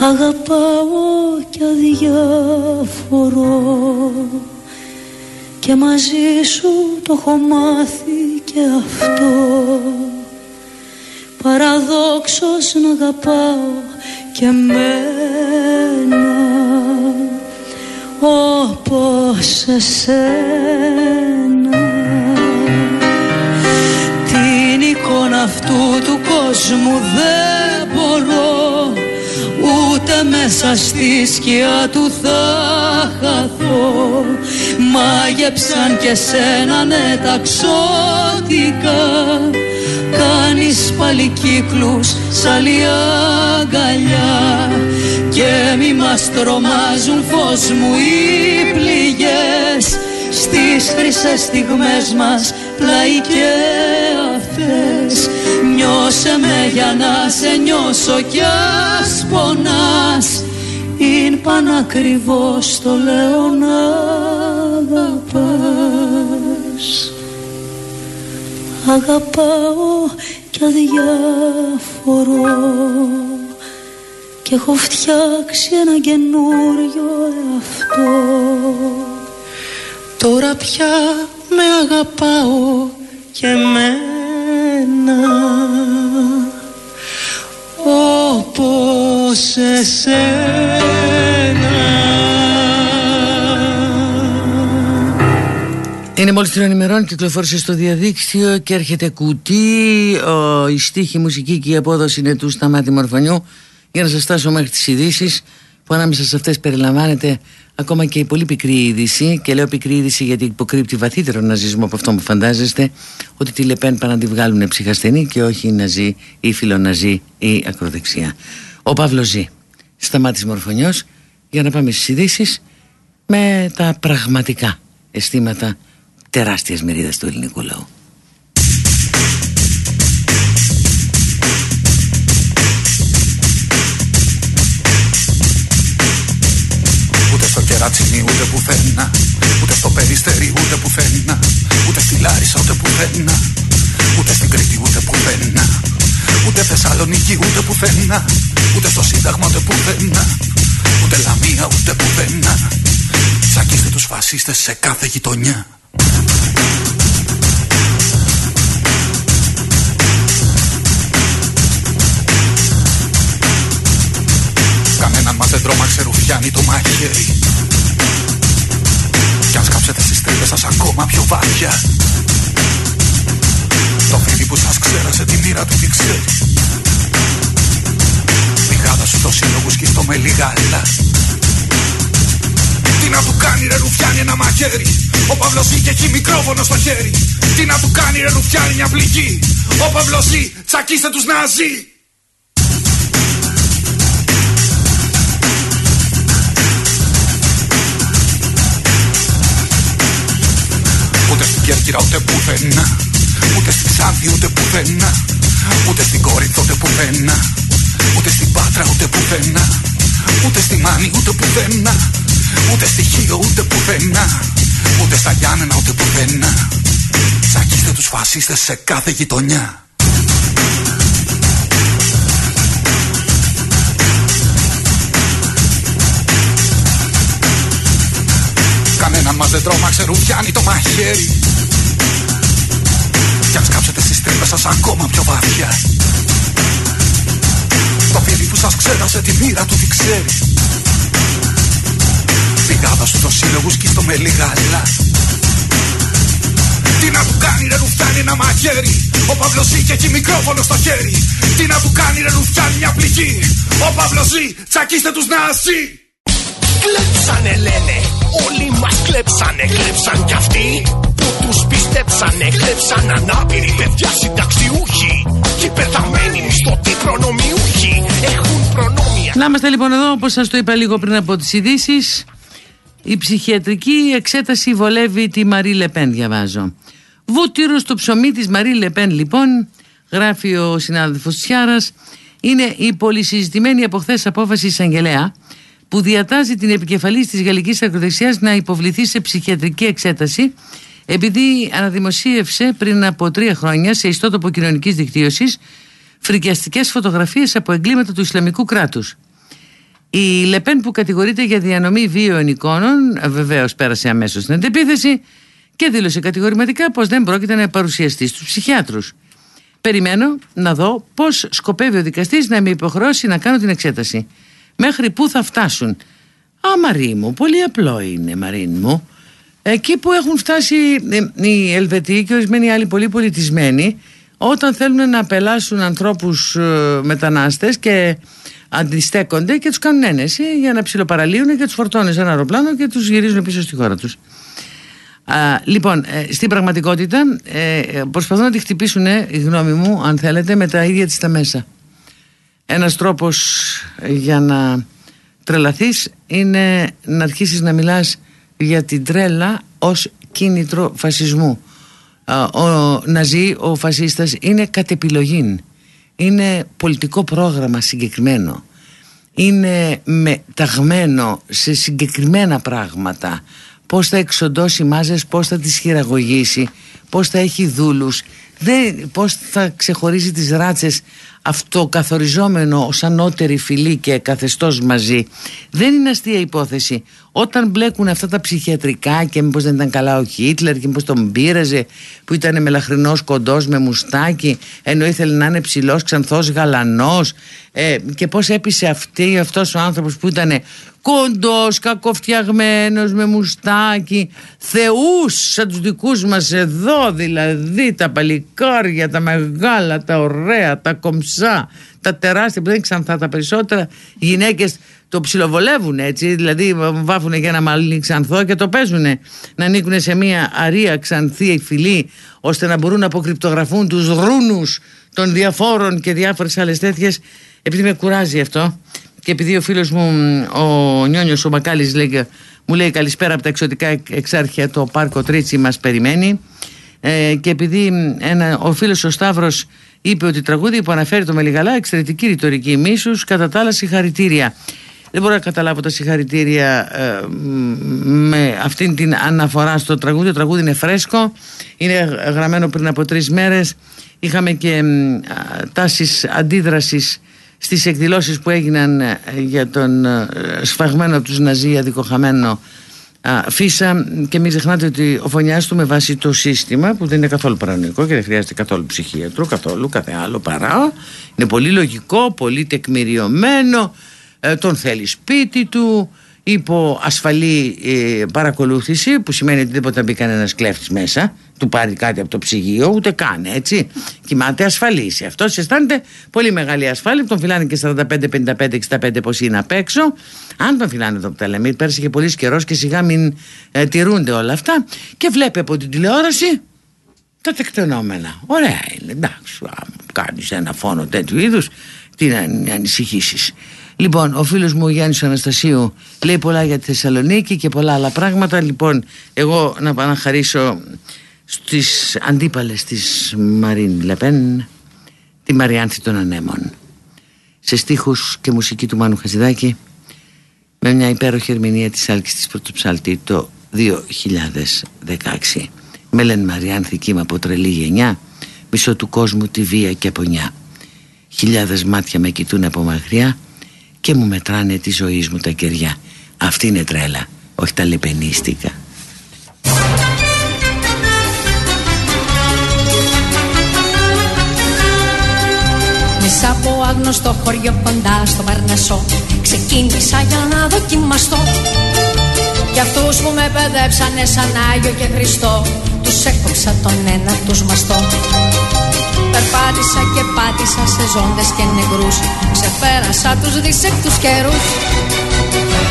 Αγαπάω κι αδιάφορο Και μαζί σου το έχω μάθει και αυτό. Παραδόξως να αγαπάω και μένα όπως εσένα. Την εικόνα αυτού του κόσμου δεν μπορώ ούτε μέσα στη σκιά του θα χαθώ. Μάγεψαν και σένα ναι τα ξώτικα Κάνεις πάλι κύκλους σαν αγκαλιά. Και μη μας τρομάζουν φως μου οι πληγές. Στις χρυσές στιγμές μας πλάι και αφές Νιώσε με για να σε νιώσω κι ας πονάς. Είναι πανακριβώς το λέω να αγαπάς. Αγαπάω κι αδιάφορο και έχω φτιάξει ένα καινούριο εαυτό. Τώρα πια με αγαπάω και μένα όπως εσένα
Είναι μόλις τριών ημερών, κυκλοφόρησε στο διαδίκτυο και έρχεται κουτί. Ο, η στίχη, η μουσική και η απόδοση είναι του Σταμάτη Μορφωνιού. Για να σας στάσω μέχρι τις ειδήσεις που ανάμεσα σε αυτές περιλαμβάνεται ακόμα και η πολύ πικρή είδηση. Και λέω πικρή είδηση γιατί υποκρύπτει βαθύτερο ναζισμό από αυτό που φαντάζεστε. Ότι τη Λεπέν πάνε να τη βγάλουν ψυχασθενή και όχι ναζί ή φιλοναζί ή ακροδεξιά. Ο Παύλος ζει. Σταμάτης Μορφωνιός για να πάμε στις ειδήσεις με τα πραγματικά αισθήματα τεράστιας μερίδας του ελληνικού λαού.
Ούτε στο κερατσίνι ούτε πουθενά Ούτε στο περιστέρι ούτε πουθενά Ούτε στη Λάρισα ούτε πουθενά Ούτε στην Κρήτη ούτε πουθενά Ούτε Θεσσαλονίκη ούτε πουθενά Ούτε στο Σύνταγμα ούτε πουθενά Ούτε Λαμία ούτε πουθενά Τσακίστε τους φασίστες σε κάθε γειτονιά. Κανέναν μας δεν τρόμαξε ρουφιάνει το μαχαίρι Κι αν σκάψετε στις τρύπες σας ακόμα πιο βάθια Το φίλι που σας ξέρασε τη μοίρα του τι ξέρει. Τη γάδα σου το σύλλογο σκιστό με λίγα άλλα. Τι να του κάνει ρε ρουφιάνει ένα μαχαίρι. Ο Παύλος είχε εκεί μικρόφωνο στο χέρι. Τι να του κάνει ρε ρουφιάνει μια πληγή. Ο Παύλος ζει, τσακίστε τους ναζί Κέρκυρα ούτε πουθενά. Ούτε στη Ξάνθη ούτε πουθενά. Ούτε στην Κόρινθο ούτε πουθενά. Ούτε στην Πάτρα ούτε πουθενά. Ούτε στη Μάνη ούτε πουθενά. Ούτε στη Χίο ούτε πουθενά. Ούτε στα Γιάννενα ούτε πουθενά. Τσακίστε τους φασίστες σε κάθε γειτονιά δεν τρόμαξε ρουφιάνει το μαχαίρι. Κι αν σκάψετε στις τρύπες σας ακόμα πιο βάθια Το φίλι που σας ξέρασε τη μοίρα του τι ξέρεις. Φυγάδα σου το σύλλογος σκίστο με λίγα άλλα τι να του κάνει ρε ρουφιάνει ένα μαχαίρι. Ο Παύλος είχε εκεί μικρόφωνο στο χέρι. Τι να του κάνει ρε ρουφιάνει μια πληγή. Ο Παύλος ζει, τσακίστε τους ναζί
Κλέψανε λένε, όλοι μας κλέψανε Κλέψαν κι αυτοί. Που τους πιστέψανε Κλέψαν ανάπηροι παιδιά συνταξιούχοι. Και πεθαμένοι μισθωτοί προνομιούχοι. Έχουν προνόμια.
Να είμαστε λοιπόν εδώ όπως σας το είπα λίγο πριν από τις ειδήσεις. Η ψυχιατρική εξέταση βολεύει τη Μαρή Λεπέν διαβάζω. Βούτυρος στο ψωμί της Μαρή Λεπέν λοιπόν Γράφει ο συνάδελφος Τσιάρας Είναι η πολυσυζητημένη από χθες απόφαση εισαγγελέα που διατάζει την επικεφαλής της γαλλικής ακροδεξιάς να υποβληθεί σε ψυχιατρική εξέταση επειδή αναδημοσίευσε πριν από τρία χρόνια σε ιστότοπο κοινωνικής δικτύωσης φρικιαστικές φωτογραφίες από εγκλήματα του Ισλαμικού κράτους. Η Λεπέν που κατηγορείται για διανομή βίαιων εικόνων βεβαίως πέρασε αμέσως στην αντεπίθεση και δήλωσε κατηγορηματικά πως δεν πρόκειται να παρουσιαστεί στους ψυχιάτρους. Περιμένω να δω πώς σκοπεύει ο δικαστής να με υποχρεώσει να κάνω την εξέταση. Μέχρι πού θα φτάσουν; Α, Μαρή μου, πολύ απλό είναι, Μαρίν μου. Εκεί που έχουν φτάσει ε, οι Ελβετοί και ορισμένοι άλλοι πολύ πολιτισμένοι, όταν θέλουν να απελάσουν ανθρώπους ε, μετανάστες και αντιστέκονται και τους κάνουν ένεση για να ψιλοπαραλύουν και τους φορτώνουν σε ένα αεροπλάνο και τους γυρίζουν πίσω στη χώρα τους. Α, λοιπόν, ε, στην πραγματικότητα ε, προσπαθούν να τη χτυπήσουν, η γνώμη μου, αν θέλετε, με τα ίδια της τα μέσα. Ένας τρόπος για να τρελαθείς είναι να αρχίσεις να μιλάς για την τρέλα ως κίνητρο φασισμού. Ο Ναζί, ο φασίστας είναι κατ' επιλογή. Είναι πολιτικό πρόγραμμα συγκεκριμένο. Είναι μεταγμένο σε συγκεκριμένα πράγματα. Πώς θα εξοντώσει μάζες, πώς θα τις χειραγωγήσει, πώς θα έχει δούλους, δεν, πώς θα ξεχωρίζει τις ράτσες αυτοκαθοριζόμενο ως ανώτερη φυλή και καθεστώς μαζί. Δεν είναι αστεία υπόθεση. Όταν μπλέκουν αυτά τα ψυχιατρικά και μήπως δεν ήταν καλά ο Χίτλερ και μήπως τον πείραζε που ήταν μελαχρινός κοντός με μουστάκι ενώ ήθελε να είναι ψηλός ξανθός γαλανός. Ε, και πώς έπεισε αυτή, αυτός ο άνθρωπος που ήταν κοντός, κακοφτιαγμένος με μουστάκι. Θεούς σαν τους δικούς μας εδώ δηλαδή τα παλικάρια, τα μεγάλα, τα ωραία, τα κομψά τα τεράστια που δεν είναι ξανθά τα περισσότερα γυναίκες το ψιλοβολεύουν έτσι δηλαδή βάφουν για ένα μαλλί ξανθό και το παίζουν να ανήκουν σε μια αρία ξανθή φυλή ώστε να μπορούν να αποκρυπτογραφούν τους ρούνους των διαφόρων και διάφορες άλλες τέτοιες. Επειδή με κουράζει αυτό και επειδή ο φίλος μου ο Νιόνιος ο Μακάλης λέει, μου λέει καλησπέρα από τα εξωτικά εξάρχεια το πάρκο Τρίτσι μας περιμένει. Ε, και επειδή ένα, ο φίλος ο Σταύρος είπε ότι τραγούδι που αναφέρει το Μελιγαλά εξαιρετική ρητορική μίσους κατά τα άλλα συγχαρητήρια δεν μπορώ να καταλάβω τα συγχαρητήρια ε, με αυτήν την αναφορά στο τραγούδι. Το τραγούδι είναι φρέσκο, είναι γραμμένο πριν από τρεις μέρες. Είχαμε και ε, τάσεις αντίδρασης στις εκδηλώσεις που έγιναν ε, για τον ε, σφαγμένο από τους Ναζί αδικοχαμένο Φίσα και μην ξεχνάτε ότι ο φωνιάς του με βάση το σύστημα που δεν είναι καθόλου παρανοϊκό και δεν χρειάζεται καθόλου ψυχίατρο, καθόλου κάθε άλλο παρά. Είναι πολύ λογικό, πολύ τεκμηριωμένο. Ε, τον θέλει σπίτι του υπό ασφαλή ε, παρακολούθηση που σημαίνει ότι δεν μπορεί να μπει κανένας κλέφτης μέσα του πάρει κάτι από το ψυγείο ούτε καν έτσι. Κοιμάται ασφαλής. Αυτό αισθάνεται πολύ μεγάλη ασφάλεια. Τον φυλάνε και 45, 55, 65 πως είναι απ' έξω. Αν τον φυλάνε εδώ που τα λέμε πέρασε και πολύς καιρός και σιγά μην ε, τηρούνται όλα αυτά. Και βλέπει από την τηλεόραση τα τεκτενόμενα. Ωραία είναι εντάξει κάνεις ένα φόνο τέτοιου είδους τι να ανησυχήσεις. Λοιπόν, ο φίλος μου ο Γιάννης Αναστασίου λέει πολλά για τη Θεσσαλονίκη και πολλά άλλα πράγματα. Λοιπόν, εγώ να παραχαρίσω στις αντίπαλες της Μαρίν Λεπέν τη Μαριάνθη των Ανέμων. Σε στίχους και μουσική του Μάνου Χαζηδάκη με μια υπέροχη ερμηνεία της Άλκης της Πρωτοψάλτη το 2016. Με λένε Μαριάνθη κύμα από τρελή γενιά μισό του κόσμου τη βία και πονιά. Χιλιάδες μάτια με κοιτούν από μακριά και μου μετράνε τη ζωή μου τα κεριά. Αυτή είναι τρέλα, όχι τα λεπενίστικα.
Μέσα από άγνωστο χωριό κοντά στο Παρνασό Ξεκίνησα για να δοκιμαστώ Κι αυτούς που με παιδέψανε σαν Άγιο και Χριστό Τους έκοψα τον ένα τους μαστό. Περπάτησα και πάτησα σε ζώντες και νεκρούς Ξεπέρασα τους δυσεκτούς καιρούς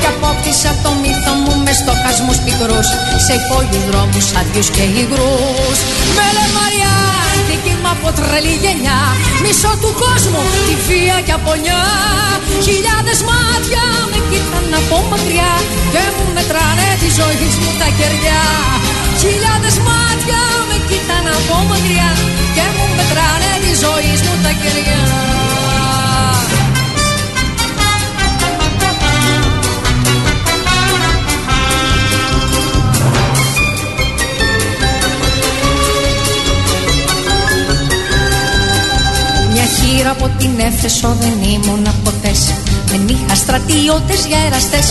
Και απόκτησα το μύθο μου με στοχασμούς πικρούς Σε υπόγειους δρόμους άδειους και υγρούς. Με λε Μαριά, δική μου από τρελή γενιά Μισό του κόσμου, τη βία και απονιά. Χιλιάδες μάτια με κοίταν από μακριά Και μου μετράνε τη ζωή μου τα κεριά. Χιλιάδες μάτια με κοίταν από μακριά Και μου μετράνε τη ζωή μου τα κεριά Μια χείρα από την Έφεσο δεν ήμουν ποτές. Δεν είχα στρατιώτες για εραστές.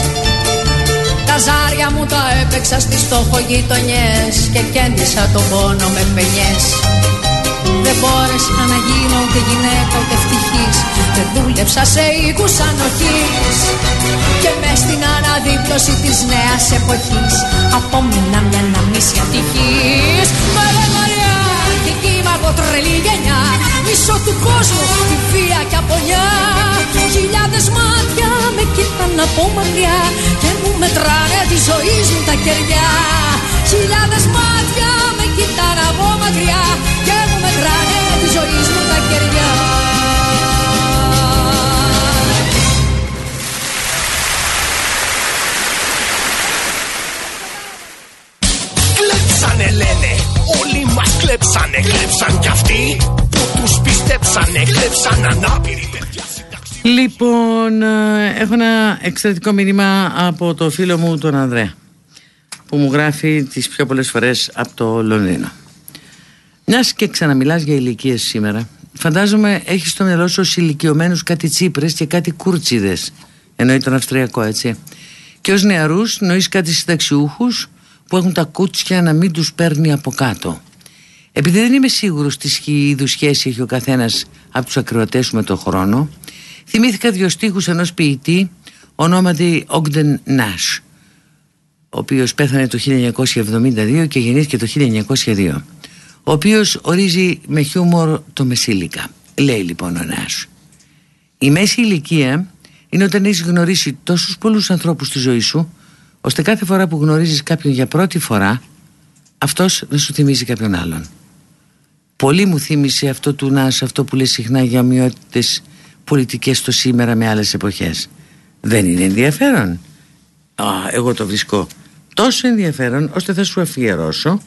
Τα ζάρια μου τα έπαιξα στις στοχογειτονιές Και κέντησα τον πόνο με πενιές. Δεν μπόρεσα να γίνω ούτε γυναίκα ούτε ευτυχής. Δεν δούλεψα σε οίκους ανοχής. Και μες στην αναδίπλωση της νέας εποχής Απόμεινα μια να μίση κύμα από τρελή γενιά. Μισό του κόσμου τη βία και απονιά. Χιλιάδες μάτια με κοίταν από μακριά Και μου μετράνε τη ζωή μου τα κεριά. Χιλιάδες μάτια με κοίταν από μακριά Και μου μετράνε τη ζωή μου τα κεριά
κλέψανε Κλέψαν κι αυτοί που τους πιστέψανε Κλέψαν ανάπηροι παιδιά συνταξιούχοι.
Λοιπόν, ε, έχω ένα εξαιρετικό μήνυμα από το φίλο μου τον Ανδρέα που μου γράφει τις πιο πολλές φορές από το Λονδίνο. Μιας και ξαναμιλάς για ηλικίες σήμερα, φαντάζομαι έχεις στο μυαλό σου ως ηλικιωμένους κάτι τσίπρες και κάτι κούρτσιδες, εννοεί τον Αυστριακό έτσι. Και ως νεαρούς νοείς κάτι συνταξιούχους που έχουν τα κούτσια να μην τους παίρνει από κάτω. Επειδή δεν είμαι σίγουρος τι σχη- είδους σχέση έχει ο καθένας από τους ακροατές σου με τον χρόνο, θυμήθηκα δύο στίχους ενός ποιητή ονόματι Ogden Nash, ο οποίος πέθανε το 1972 και γεννήθηκε το 1902, ο οποίος ορίζει με χιούμορ το μεσήλικα. Λέει λοιπόν ο Νάς. Η μέση ηλικία είναι όταν έχεις γνωρίσει τόσους πολλούς ανθρώπους στη ζωή σου, ώστε κάθε φορά που γνωρίζεις κάποιον για πρώτη φορά, αυτός να σου θυμίζει κάποιον άλλον. Πολύ μου θύμισε αυτό του Νάς, αυτό που λέει συχνά για ομοιότητες πολιτικές το σήμερα με άλλες εποχές. Δεν είναι ενδιαφέρον. Α, εγώ το βρίσκω τόσο ενδιαφέρον ώστε θα σου αφιερώσω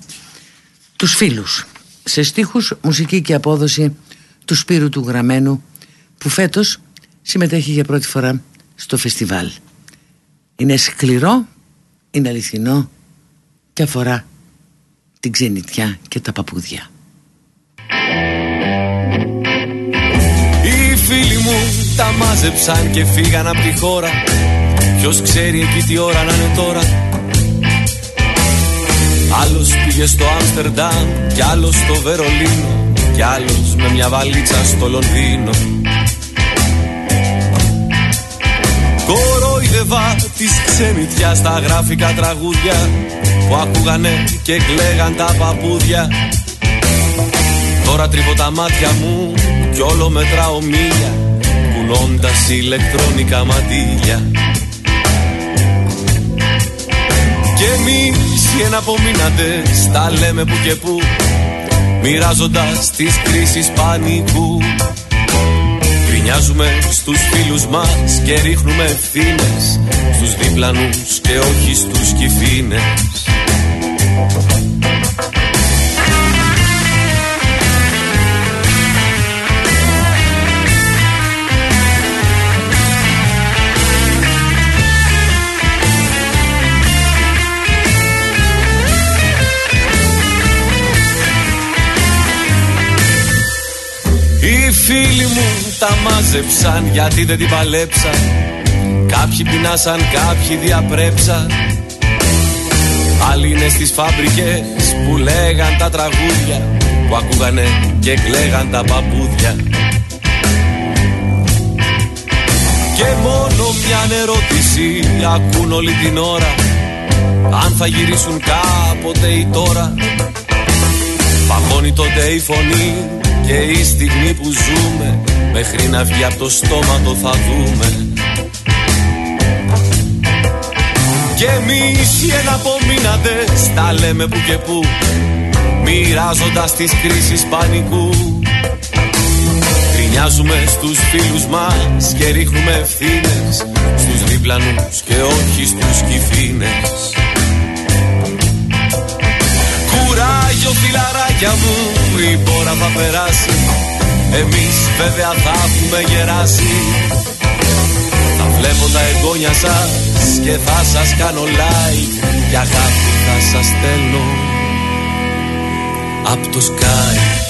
τους φίλους σε στίχους, μουσική και απόδοση του Σπύρου του Γραμμένου που φέτος συμμετέχει για πρώτη φορά στο φεστιβάλ. Είναι σκληρό, είναι αληθινό και αφορά την ξενιτιά και τα παπούδια.
Τα μάζεψαν και φύγαν από τη χώρα. Ποιος ξέρει εκεί τι ώρα να είναι τώρα. Άλλος πήγε στο Άμστερνταμ Κι άλλος στο Βερολίνο Κι άλλος με μια βαλίτσα στο Λονδίνο. Κορόιδευα της ξενιτιάς στα γράφικα τραγούδια Που ακούγανε και κλαίγαν τα παπούδια. Τώρα τρίβω τα μάτια μου κι όλο μετράω μίλια κουνώντας ηλεκτρονικά μαντήλια. Και εμείς οι εναπομείναντες τα λέμε που και που μοιράζοντας τις κρίσεις πανικού. Γκρινιάζουμε στους φίλους μας και ρίχνουμε ευθύνες στους δίπλανους και όχι στους κυφίνες φίλοι μου τα μάζεψαν γιατί δεν την παλέψαν. Κάποιοι πεινάσαν, κάποιοι διαπρέψαν. Άλλοι είναι στις φάμπρικες που λέγαν τα τραγούδια Που ακούγανε και κλαίγαν τα παπούδια. Και μόνο μια ερώτηση ακούν όλη την ώρα Αν θα γυρίσουν κάποτε ή τώρα. Παγώνει τότε η φωνή και η στιγμή που ζούμε Μέχρι να βγει από το στόμα το θα δούμε. Και εμείς οι εναπομείναντες τα λέμε που και που Μοιράζοντας τις κρίσεις πανικού. Γκρινιάζουμε στους φίλους μας και ρίχνουμε ευθύνες Στους δίπλανους και όχι στους κυφίνες Κουράγιο φιλαράκια μου η πόρα θα περάσει. Εμείς βέβαια θα έχουμε γεράσει. Θα βλέπω τα εγγόνια σας και θα σας κάνω like. Και αγάπη θα σας στέλνω Απ' το Sky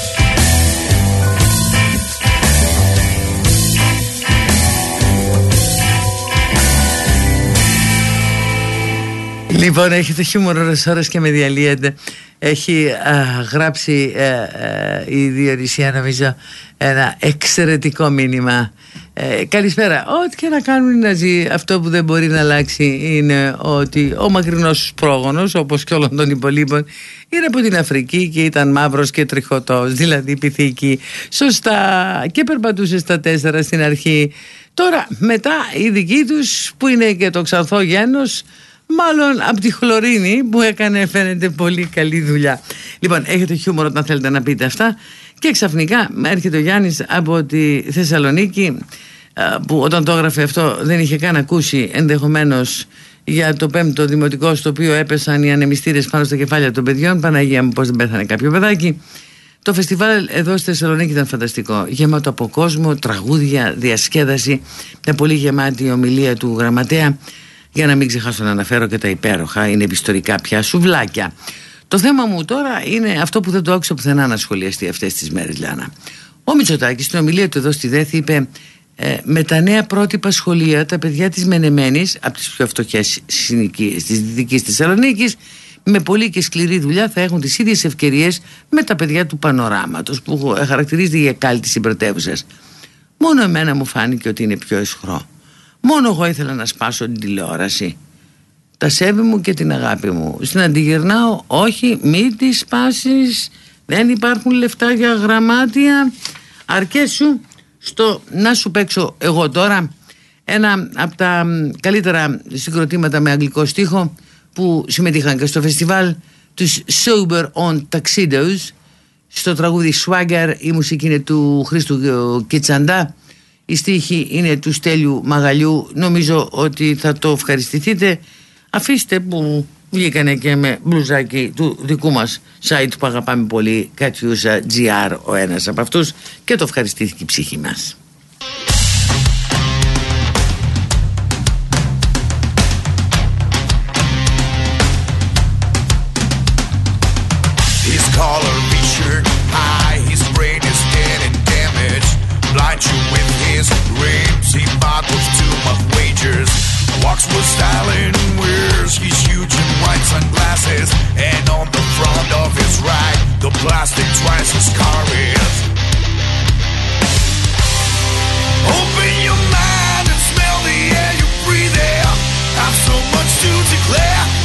Λοιπόν, έχετε χιούμορ ώρες ώρες και με διαλύεται. Έχει α, γράψει ε, ε, η Διονυσία νομίζω ένα εξαιρετικό μήνυμα. Ε, καλησπέρα. Ό,τι και να κάνουν οι Ναζί, αυτό που δεν μπορεί να αλλάξει είναι ότι ο μακρινός πρόγονος, όπως και όλων των υπολείπων, είναι από την Αφρική και ήταν μαύρος και τριχωτός, δηλαδή πυθίκη. Σωστά και περπατούσε στα τέσσερα στην αρχή. Τώρα μετά οι δικοί τους που είναι και το ξανθό γένος Μάλλον από τη χλωρίνη που έκανε φαίνεται πολύ καλή δουλειά. Λοιπόν, έχετε χιούμορ όταν θέλετε να πείτε αυτά. Και ξαφνικά έρχεται ο Γιάννης από τη Θεσσαλονίκη που όταν το έγραφε αυτό δεν είχε καν ακούσει ενδεχομένως για το πέμπτο δημοτικό στο οποίο έπεσαν οι ανεμιστήρες πάνω στα κεφάλια των παιδιών. Παναγία μου πώς δεν πέθανε κάποιο παιδάκι. Το φεστιβάλ εδώ στη Θεσσαλονίκη ήταν φανταστικό. Γεμάτο από κόσμο, τραγούδια, διασκέδαση, μια πολύ γεμάτη ομιλία του γραμματέα. Για να μην ξεχάσω να αναφέρω και τα υπέροχα, είναι επιστορικά πια σουβλάκια. Το θέμα μου τώρα είναι αυτό που δεν το άκουσα πουθενά να σχολιαστεί αυτές τις μέρες, Λιάννα. Ο Μητσοτάκης στην ομιλία του εδώ στη ΔΕΘ είπε ε, με τα νέα πρότυπα σχολεία τα παιδιά της Μενεμένης από τις πιο φτωχές συνοικίες της Δυτικής Θεσσαλονίκης, με πολύ και σκληρή δουλειά θα έχουν τις ίδιες ευκαιρίες με τα παιδιά του πανοράματος που χαρακτηρίζεται για κάλυτη συμπρωτεύουσα. Μόνο εμένα μου φάνηκε ότι είναι πιο εσχρό. Μόνο εγώ ήθελα να σπάσω την τηλεόραση. Τα σέβη μου και την αγάπη μου. Στην αντιγυρνάω, όχι, μη τη σπάσεις. Δεν υπάρχουν λεφτά για γραμμάτια. Αρκέσου στο να σου παίξω εγώ τώρα ένα από τα καλύτερα συγκροτήματα με αγγλικό στίχο που συμμετείχαν και στο φεστιβάλ τους Sober on Tuxedos στο τραγούδι Swagger η μουσική είναι του Χρήστου Κιτσαντά η στίχη είναι του Στέλιου Μαγαλιού. Νομίζω ότι θα το ευχαριστηθείτε. Αφήστε που βγήκανε και με μπλουζάκι του δικού μας site που αγαπάμε πολύ Κατιούσα GR ο ένας από αυτούς και το ευχαριστήθηκε η ψυχή μας
Walks with style and wears his huge and white sunglasses. And on the front of his ride, the plastic twice his car is. Open your mind and smell the air you breathe in. I have so much to declare,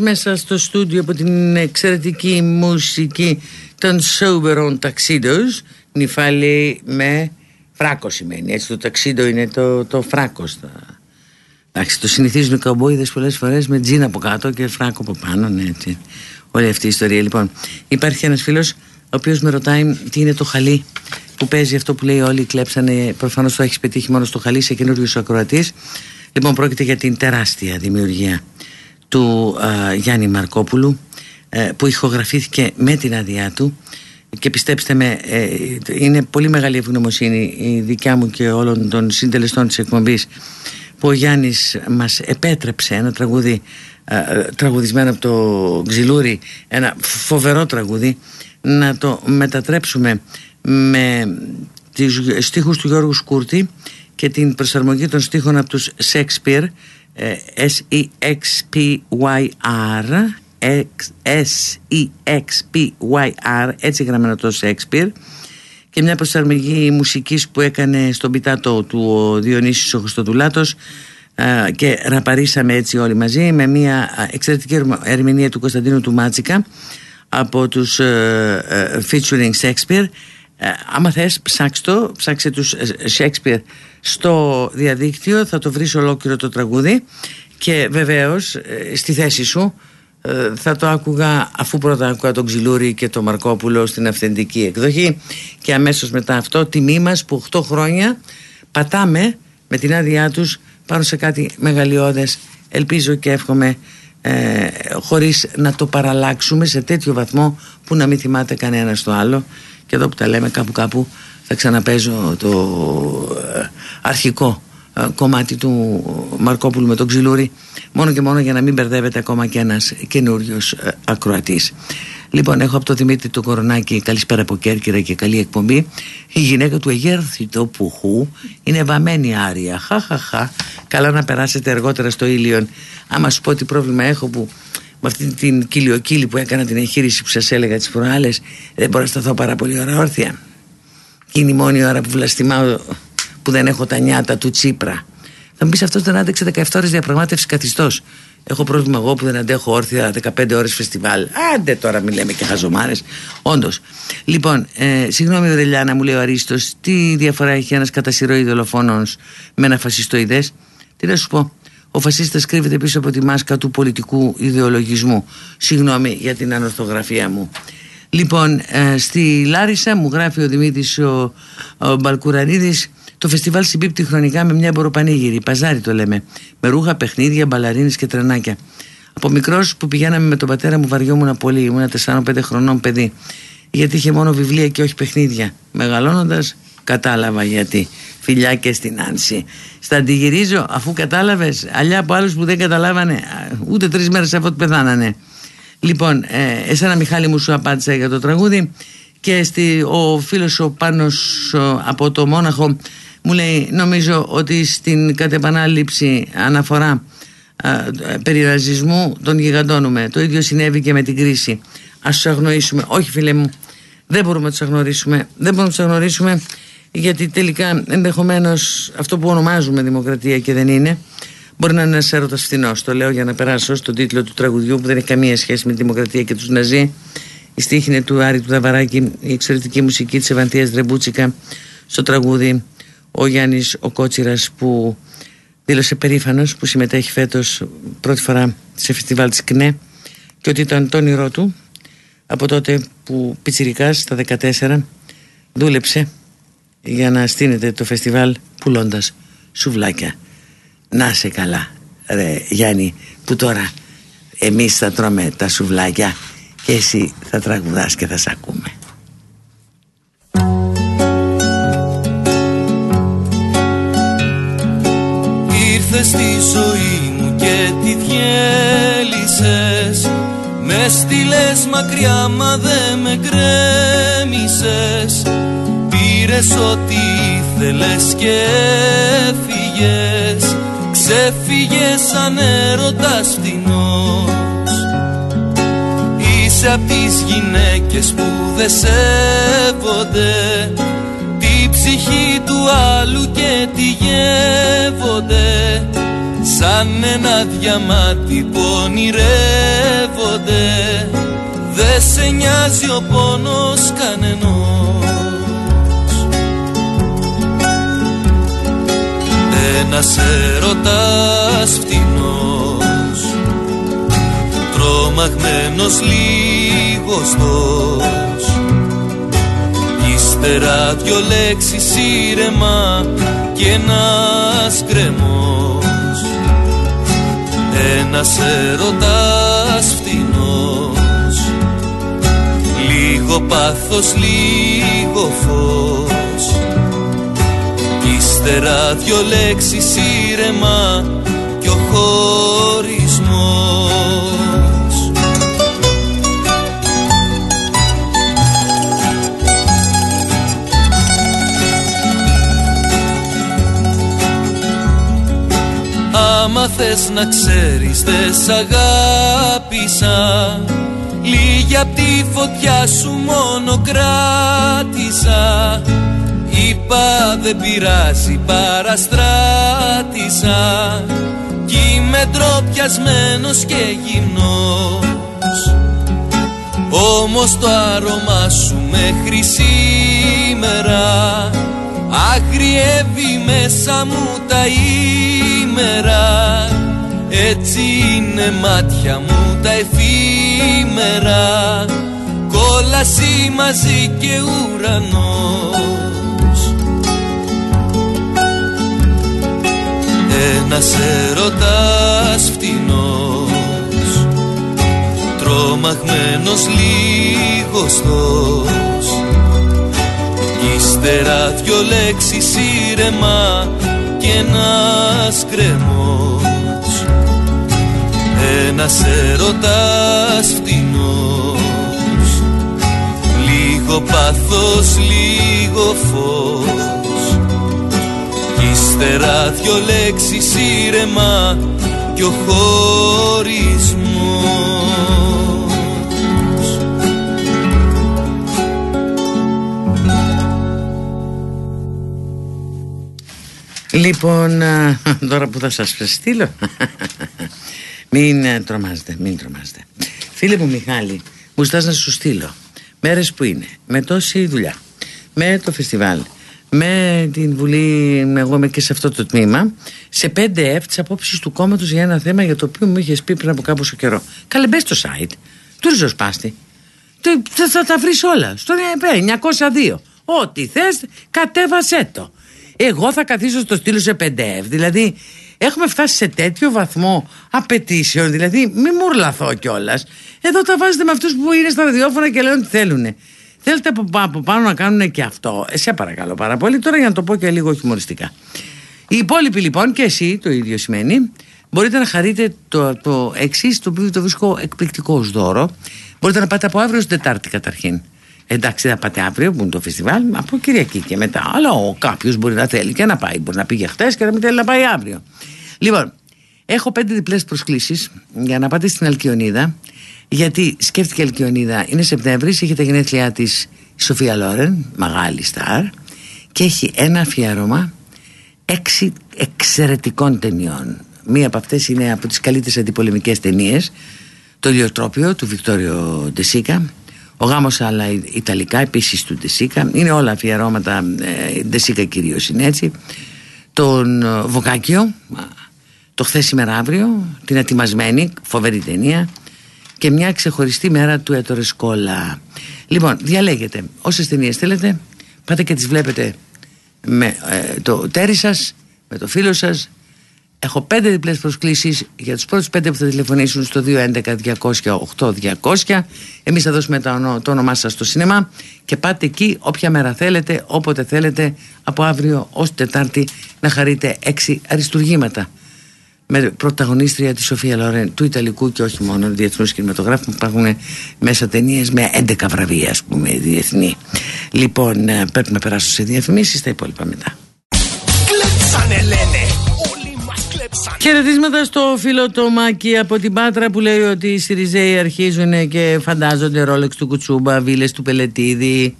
μέσα στο στούντιο από την εξαιρετική μουσική των Soberon Tuxedos, νυφάλει με φράκο σημαίνει. Έτσι το ταξίδο είναι το, το φράκο. Εντάξει, το συνηθίζουν οι καμπόιδε πολλές φορές με τζιν από κάτω και φράκο από πάνω. Ναι, έτσι. Όλη αυτή η ιστορία. Λοιπόν, υπάρχει ένας φίλος ο οποίος με ρωτάει τι είναι το χαλί που παίζει αυτό που λέει όλοι κλέψανε. Προφανώς το έχεις πετύχει μόνο στο χαλί σε καινούριο ακροατής. Λοιπόν, πρόκειται για την τεράστια δημιουργία του α, Γιάννη Μαρκόπουλου ε, που ηχογραφήθηκε με την άδειά του. Και πιστέψτε με ε, είναι πολύ μεγάλη ευγνωμοσύνη η δικιά μου και όλων των συντελεστών της εκπομπής που ο Γιάννης μας επέτρεψε ένα τραγούδι ε, τραγουδισμένο από το Ξυλούρι ένα φοβερό τραγούδι να το μετατρέψουμε με τις στίχους του Γιώργου Σκούρτη και την προσαρμογή των στίχων από τους Shakespeare S-E-X-P-Y-R S-E-X-P-Y-R έτσι γραμμένο το Shakespeare. Και μια προσαρμογή μουσικής που έκανε στον πιτάτο του ο Διονύσης ο Χριστοδουλάτος και ραπαρίσαμε έτσι όλοι μαζί με μια εξαιρετική ερμηνεία του Κωνσταντίνου του Μάτσικα από τους ε, ε, featuring Shakespeare. Ε, άμα θες ψάξ το, ψάξε τους Shakespeare στο διαδίκτυο θα το βρεις ολόκληρο το τραγούδι και βεβαίως στη θέση σου θα το άκουγα αφού πρώτα άκουγα τον Ξυλούρη και τον Μαρκόπουλο στην αυθεντική εκδοχή και αμέσως μετά αυτό τιμή μας που 8 χρόνια πατάμε με την άδειά τους πάνω σε κάτι μεγαλειώδες. Ελπίζω και εύχομαι ε, χωρίς να το παραλλάξουμε σε τέτοιο βαθμό που να μην θυμάται κανένας το άλλο. Και εδώ που τα λέμε κάπου κάπου θα ξαναπέζω το ε, αρχικό ε, κομμάτι του Μαρκόπουλου με τον Ξυλούρη μόνο και μόνο για να μην μπερδεύεται ακόμα και ένας καινούριος ε, ακροατής Λοιπόν, έχω από το Δημήτρη του Κορονάκη καλησπέρα από Κέρκυρα και καλή εκπομπή. Η γυναίκα του Εγέρθη το Πουχού είναι βαμμένη άρια. Χαχαχα. Καλά να περάσετε αργότερα στο ήλιον. Άμα σου πω τι πρόβλημα έχω που με αυτή την κοιλιοκύλη που έκανα την εγχείρηση που σας έλεγα τις προάλλες, δεν μπορώ να σταθώ πάρα πολύ ώρα όρθια. Και είναι η μόνη ώρα που βλαστημάω που δεν έχω τα νιάτα του Τσίπρα. Θα μου πεις αυτός δεν άντεξε 17 ώρες διαπραγμάτευσης καθιστός. Έχω πρόβλημα εγώ που δεν αντέχω όρθια 15 ώρες φεστιβάλ. Άντε τώρα μιλάμε και χαζομάρες. Όντως. Λοιπόν, ε, συγγνώμη, Βρελιάνα, μου λέει ο Αρίστος, τι διαφορά έχει ένας κατασυρωή δολοφόνο με ένα φασιστοειδές; Τι να σου πω. Ο φασίστας κρύβεται πίσω από τη μάσκα του πολιτικού ιδεολογισμού. Συγγνώμη για την ανορθογραφία μου. Λοιπόν, ε, στη Λάρισα μου γράφει ο Δημήτρης ο, ο Μπαλκουρανίδης το φεστιβάλ συμπίπτει χρονικά με μια μποροπανήγυρη, παζάρι το λέμε, με ρούχα, παιχνίδια, μπαλαρίνες και τρενάκια. Από μικρός που πηγαίναμε με τον πατέρα μου βαριόμουν πολύ, ήμουν 4-5 χρονών παιδί. Γιατί είχε μόνο βιβλία και όχι παιχνίδια. Μεγαλώνοντας, κατάλαβα γιατί. Φιλιά και στην Άνση. Στα αντιγυρίζω, αφού κατάλαβες, αλλιά από άλλους που δεν καταλάβανε, ούτε τρεις μέρες αφού ότι πεθάνανε. Λοιπόν, ε, εσένα Μιχάλη μου σου απάντησα για το τραγούδι και στη, ο φίλος ο Πάνος από το Μόναχο μου λέει νομίζω ότι στην κατεπανάληψη αναφορά περιραζισμού τον γιγαντώνουμε. Το ίδιο συνέβη και με την κρίση. Ας τους αγνοήσουμε όχι φίλε μου δεν μπορούμε να τους αγνωρίσουμε δεν μπορούμε να τους αγνωρίσουμε γιατί τελικά ενδεχομένως αυτό που ονομάζουμε δημοκρατία και δεν είναι μπορεί να είναι ένας έρωτας φθηνός. Το λέω για να περάσω στον τίτλο του τραγουδιού που δεν έχει καμία σχέση με τη δημοκρατία και τους Ναζί. Η στίχη είναι του Άρη του Δαβαράκη, η εξαιρετική μουσική της Ευαντία Δρεμπούτσικα στο τραγούδι ο Γιάννης ο Κότσιρας που δήλωσε περήφανος που συμμετέχει φέτος πρώτη φορά σε φεστιβάλ της ΚΝΕ και ότι ήταν το όνειρό του από τότε που πιτσιρικάς στα 14 δούλεψε για να στείνεται το φεστιβάλ πουλώντας σουβλάκια να σε καλά ρε Γιάννη που τώρα εμείς θα τρώμε τα σουβλάκια και εσύ θα τραγουδάς και θα σε ακούμε.
Ήρθες στη ζωή μου και τη διέλυσες. Με στείλες μακριά μα δε με γκρέμισες. Πήρες ό,τι ήθελες και έφυγες Ξέφυγες σαν έρωτας φτηνός. Είσαι απ' τις γυναίκες που δε σέβονται. Ψυχή του άλλου και τη γεύονται. Σαν ένα διαμάτι που ονειρεύονται. Δε σε νοιάζει ο πόνος κανενός Ένας έρωτας φτηνός. Τρομαγμένος λίγωστος Ύστερα δυο λέξεις ήρεμα και ένας κρεμός. Ένας έρωτας φτηνός. Λίγο πάθος, λίγο φως Ύστερα δυο λέξεις ήρεμα και ο χωρισμός. Άμα θες να ξέρεις δεν σ' αγάπησα. Λίγη απ' τη φωτιά σου μόνο κράτησα Είπα δεν πειράζει παραστράτησα Κι είμαι ντροπιασμένος και γυμνός. Όμως το άρωμά σου μέχρι σήμερα Αγριεύει μέσα μου τα ήμερα. Έτσι είναι μάτια μου τα εφήμερα. Κόλαση μαζί και ουρανός Ένας έρωτας φτηνός. Τρομαγμένος λίγωστος Ύστερα δυο λέξεις ήρεμα και ένας κρεμός. Ένας έρωτας φτηνός. Λίγο πάθος, λίγο φως Ύστερα δυο λέξεις ήρεμα και ο χωρισμός.
Λοιπόν, α, τώρα που θα σας στείλω Μην α, τρομάζετε, μην τρομάζετε. Φίλε μου Μιχάλη, μου ζητάς να σου στείλω Μέρες που είναι, με τόση δουλειά Με το φεστιβάλ με την Βουλή, εγώ είμαι και σε αυτό το τμήμα, σε 5F τις απόψεις του κόμματος για ένα θέμα για το οποίο μου είχες πει πριν από κάποιο καιρό. Καλέ, μπες στο site του ριζοσπάστη. Τε- Θα, θα τα βρεις όλα. Στο ΕΠ 902. Ό,τι θες, κατέβασέ το. Εγώ θα καθίσω στο στείλω σε 5F. Δηλαδή, έχουμε φτάσει σε τέτοιο βαθμό απαιτήσεων. Δηλαδή, μη μουρλαθώ κιόλας. Εδώ τα βάζετε με αυτούς που είναι στα ραδιόφωνα και λένε ότι θέλουν. Θέλετε από, πά- από πάνω να κάνουν και αυτό. Ε, σε παρακαλώ πάρα πολύ. Τώρα για να το πω και λίγο χιουμοριστικά. Οι υπόλοιποι λοιπόν και εσύ το ίδιο σημαίνει μπορείτε να χαρείτε το, το εξής το οποίο το βρίσκω εκπληκτικό ως δώρο. Μπορείτε να πάτε από αύριο στην Τετάρτη καταρχήν. Εντάξει, θα πάτε αύριο που είναι το φεστιβάλ, από Κυριακή και μετά. Αλλά ο κάποιος μπορεί να θέλει και να πάει. Μπορεί να πήγε χτες και να μην θέλει να πάει αύριο. Λοιπόν, έχω πέντε διπλές προσκλήσεις για να πάτε στην Αλκιονίδα. Γιατί σκέφτηκε η Αλκιονίδα, είναι Σεπτέμβρης, έχει τα γενέθλιά της η Σοφία Λόρεν, μεγάλη στάρ, και έχει ένα αφιέρωμα έξι εξαιρετικών ταινιών. Μία από αυτές είναι από τις καλύτερες αντιπολεμικές ταινίες το Ηλιοτρόπιο του Βικτόριο Ντεσίκα ο γάμος αλλά Ιταλικά επίσης του Ντεσίκα είναι όλα αφιερώματα ε, Ντεσίκα κυρίως είναι έτσι τον ε, Βοκάκιο το χθες σήμερα αύριο την ετοιμασμένη φοβερή ταινία και μια ξεχωριστή μέρα του Έτορε Σκόλα λοιπόν διαλέγετε όσες ταινίες θέλετε. Πάτε και τις βλέπετε με ε, το τέρι σας με το φίλο σας. Έχω πέντε διπλές προσκλήσεις. Για τους πρώτους πέντε που θα τηλεφωνήσουν στο 211-200-8200 Εμείς θα δώσουμε το, ονο- το όνομά σας στο σινεμά και πάτε εκεί όποια μέρα θέλετε, όποτε θέλετε από αύριο ως Τετάρτη να χαρείτε έξι αριστουργήματα με πρωταγωνίστρια τη Σοφία Λόρεν του Ιταλικού και όχι μόνο διεθνούς κινηματογράφου που υπάρχουν μέσα ταινίες με 11 βραβεία, ας πούμε, διεθνή. Λοιπόν, ε, πρέπει να περάσω σε διαφημίσεις, τα υπόλοιπα μετά.
Κλέψανε λένε, όλοι μας κλέψανε.
Χαιρετίσματα στο φίλο το Μάκη από την Πάτρα που λέει ότι οι Σιριζέοι αρχίζουν και φαντάζονται ρόλεξ του Κουτσούμπα, βίλες του Πελετίδη,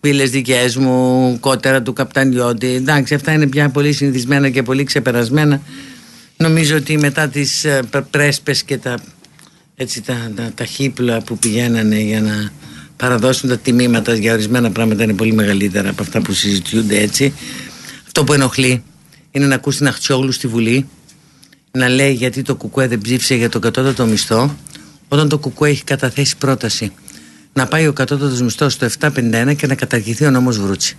βίλες δικές μου, κότερα του Καπτανιώτη. Εντάξει, αυτά είναι πια πολύ συνηθισμένα και πολύ ξεπερασμένα Νομίζω ότι μετά τις ε, πρ- πρέσπες και τα, έτσι, τα, τα, τα χύπλα που πηγαίνανε για να παραδώσουν τα τιμήματα για ορισμένα πράγματα είναι πολύ μεγαλύτερα από αυτά που συζητιούνται έτσι. Αυτό που ενοχλεί είναι να ακούς την Αχτσιόγλου στη Βουλή να λέει γιατί το Κουκουέ δεν ψήφισε για τον κατώτατο μισθό όταν το Κουκουέ έχει καταθέσει πρόταση να πάει ο κατώτατος μισθός στο 751 και να καταργηθεί ο νόμος Βρούτσι.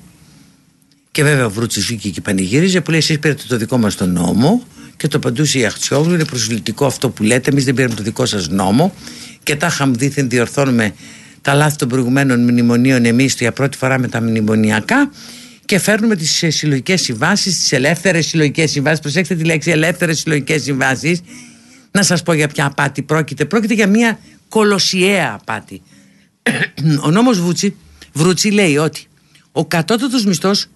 Και βέβαια ο Βρούτσι βγήκε και πανηγύριζε που λέει: Εσείς πήρατε το δικό μας τον νόμο και το απαντούσε η Αχτσιόγλου. Είναι προσβλητικό αυτό που λέτε. Εμείς δεν πήραμε το δικό σας νόμο και τα είχαμε δίθεν διορθώνουμε τα λάθη των προηγουμένων μνημονίων εμείς για πρώτη φορά με τα μνημονιακά και φέρνουμε τις συλλογικές συμβάσεις, τις ελεύθερες συλλογικές συμβάσεις. Προσέξτε τη λέξη ελεύθερες συλλογικές συμβάσεις. Να σας πω για ποια απάτη πρόκειται. Πρόκειται για μια κολοσιαία απάτη. ο νόμος Βούτσι, Βρούτσι λέει ότι ο κατώτατος μισθός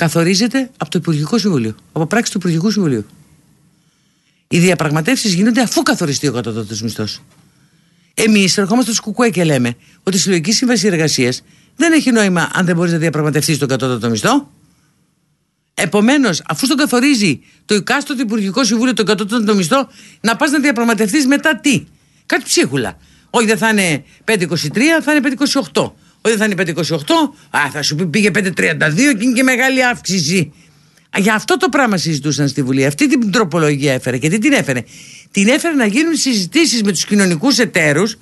καθορίζεται από το Υπουργικό Συμβουλίο, από πράξη του Υπουργικού Συμβουλίου. Οι διαπραγματεύσεις γίνονται αφού καθοριστεί ο κατώτατος μισθός. Εμείς ερχόμαστε στο Κουκουέ και λέμε ότι η συλλογική σύμβαση εργασίας δεν έχει νόημα αν δεν μπορείς να διαπραγματευτείς τον κατώτατο μισθό. Επομένως, αφού στον καθορίζει το εκάστοτε Υπουργικό Συμβούλιο τον κατώτατο μισθό, να πας να διαπραγματευτείς μετά τι; Κάτι ψίχουλα. Όχι δεν θα είναι 5,23, θα είναι 5,28. Όχι δεν θα είναι 5,28, α, θα σου πει πήγε 5,32 και είναι και μεγάλη αύξηση. Α, Για αυτό το πράγμα συζητούσαν στη Βουλή. Αυτή την τροπολογία έφερε. Και τι την έφερε; Την έφερε να γίνουν συζητήσεις με τους κοινωνικούς εταίρους.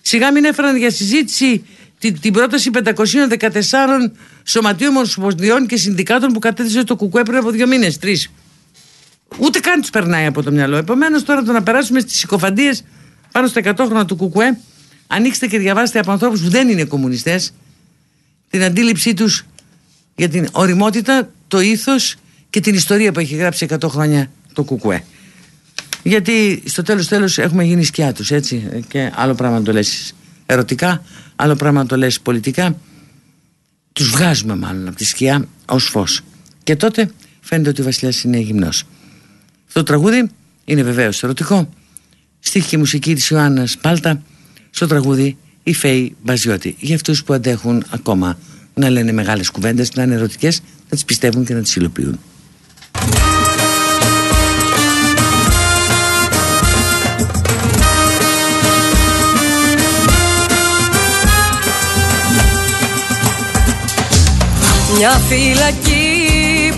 Σιγά μην έφεραν για συζήτηση την, την πρόταση 514 σωματείων ομοσπονδιών και συνδικάτων που κατέθεσε το Κουκουέ πριν από δύο μήνες, τρεις. Ούτε καν τους περνάει από το μυαλό. Επομένως, τώρα το να περάσουμε στις συκοφαντίες πάνω στα 100 χρόνια του Κουκουέ, ανοίξτε και διαβάστε από ανθρώπους που δεν είναι κομμουνιστές την αντίληψή τους για την οριμότητα, το ήθος και την ιστορία που έχει γράψει 100 χρόνια το Κουκουέ. Γιατί στο τέλος τέλος έχουμε γίνει σκιά τους, έτσι. Και άλλο πράγμα να το λες ερωτικά, άλλο πράγμα να το λες πολιτικά. Τους βγάζουμε μάλλον από τη σκιά ως φως. Και τότε φαίνεται ότι ο Βασιλιάς είναι γυμνός. Αυτό το τραγούδι είναι βεβαίως ερωτικό. Στίχη και μουσική της Ιωάννας Πάλτα. Στο τραγούδι η Φέη Μπαζιώτη. Για αυτούς που αντέχουν ακόμα να λένε μεγάλες κουβέντες, να είναι ερωτικές, να τις πιστεύουν και να τις υλοποιούν.
Μια φυλακή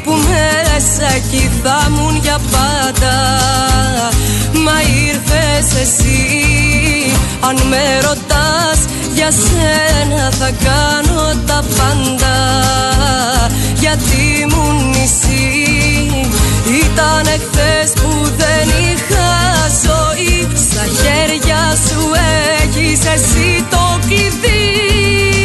που μέσα εκεί θα ήμουν για πάντα. Μα ήρθες εσύ Αν με ρωτάς για σένα θα κάνω τα πάντα. Γιατί μου νησί Ήταν χθες που δεν είχα ζωή. Στα χέρια σου έχεις εσύ το κλειδί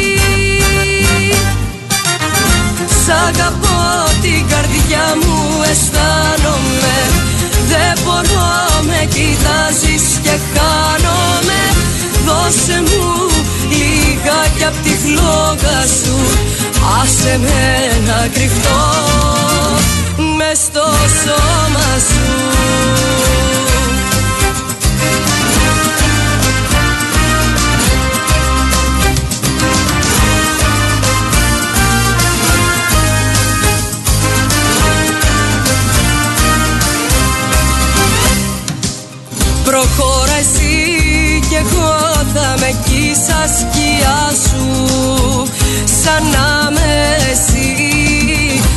Σ' αγαπώ την καρδιά μου αισθάνομαι. Δεν μπορώ με κοιτάζεις και χάνομαι. Δώσε μου λίγα κι απ' τη φλόγα σου. Άσε με να κρυφτώ μες στο σώμα σου Προχώρα εσύ κι εγώ θα με εκεί στα σκιά σου. Σαν να με εσύ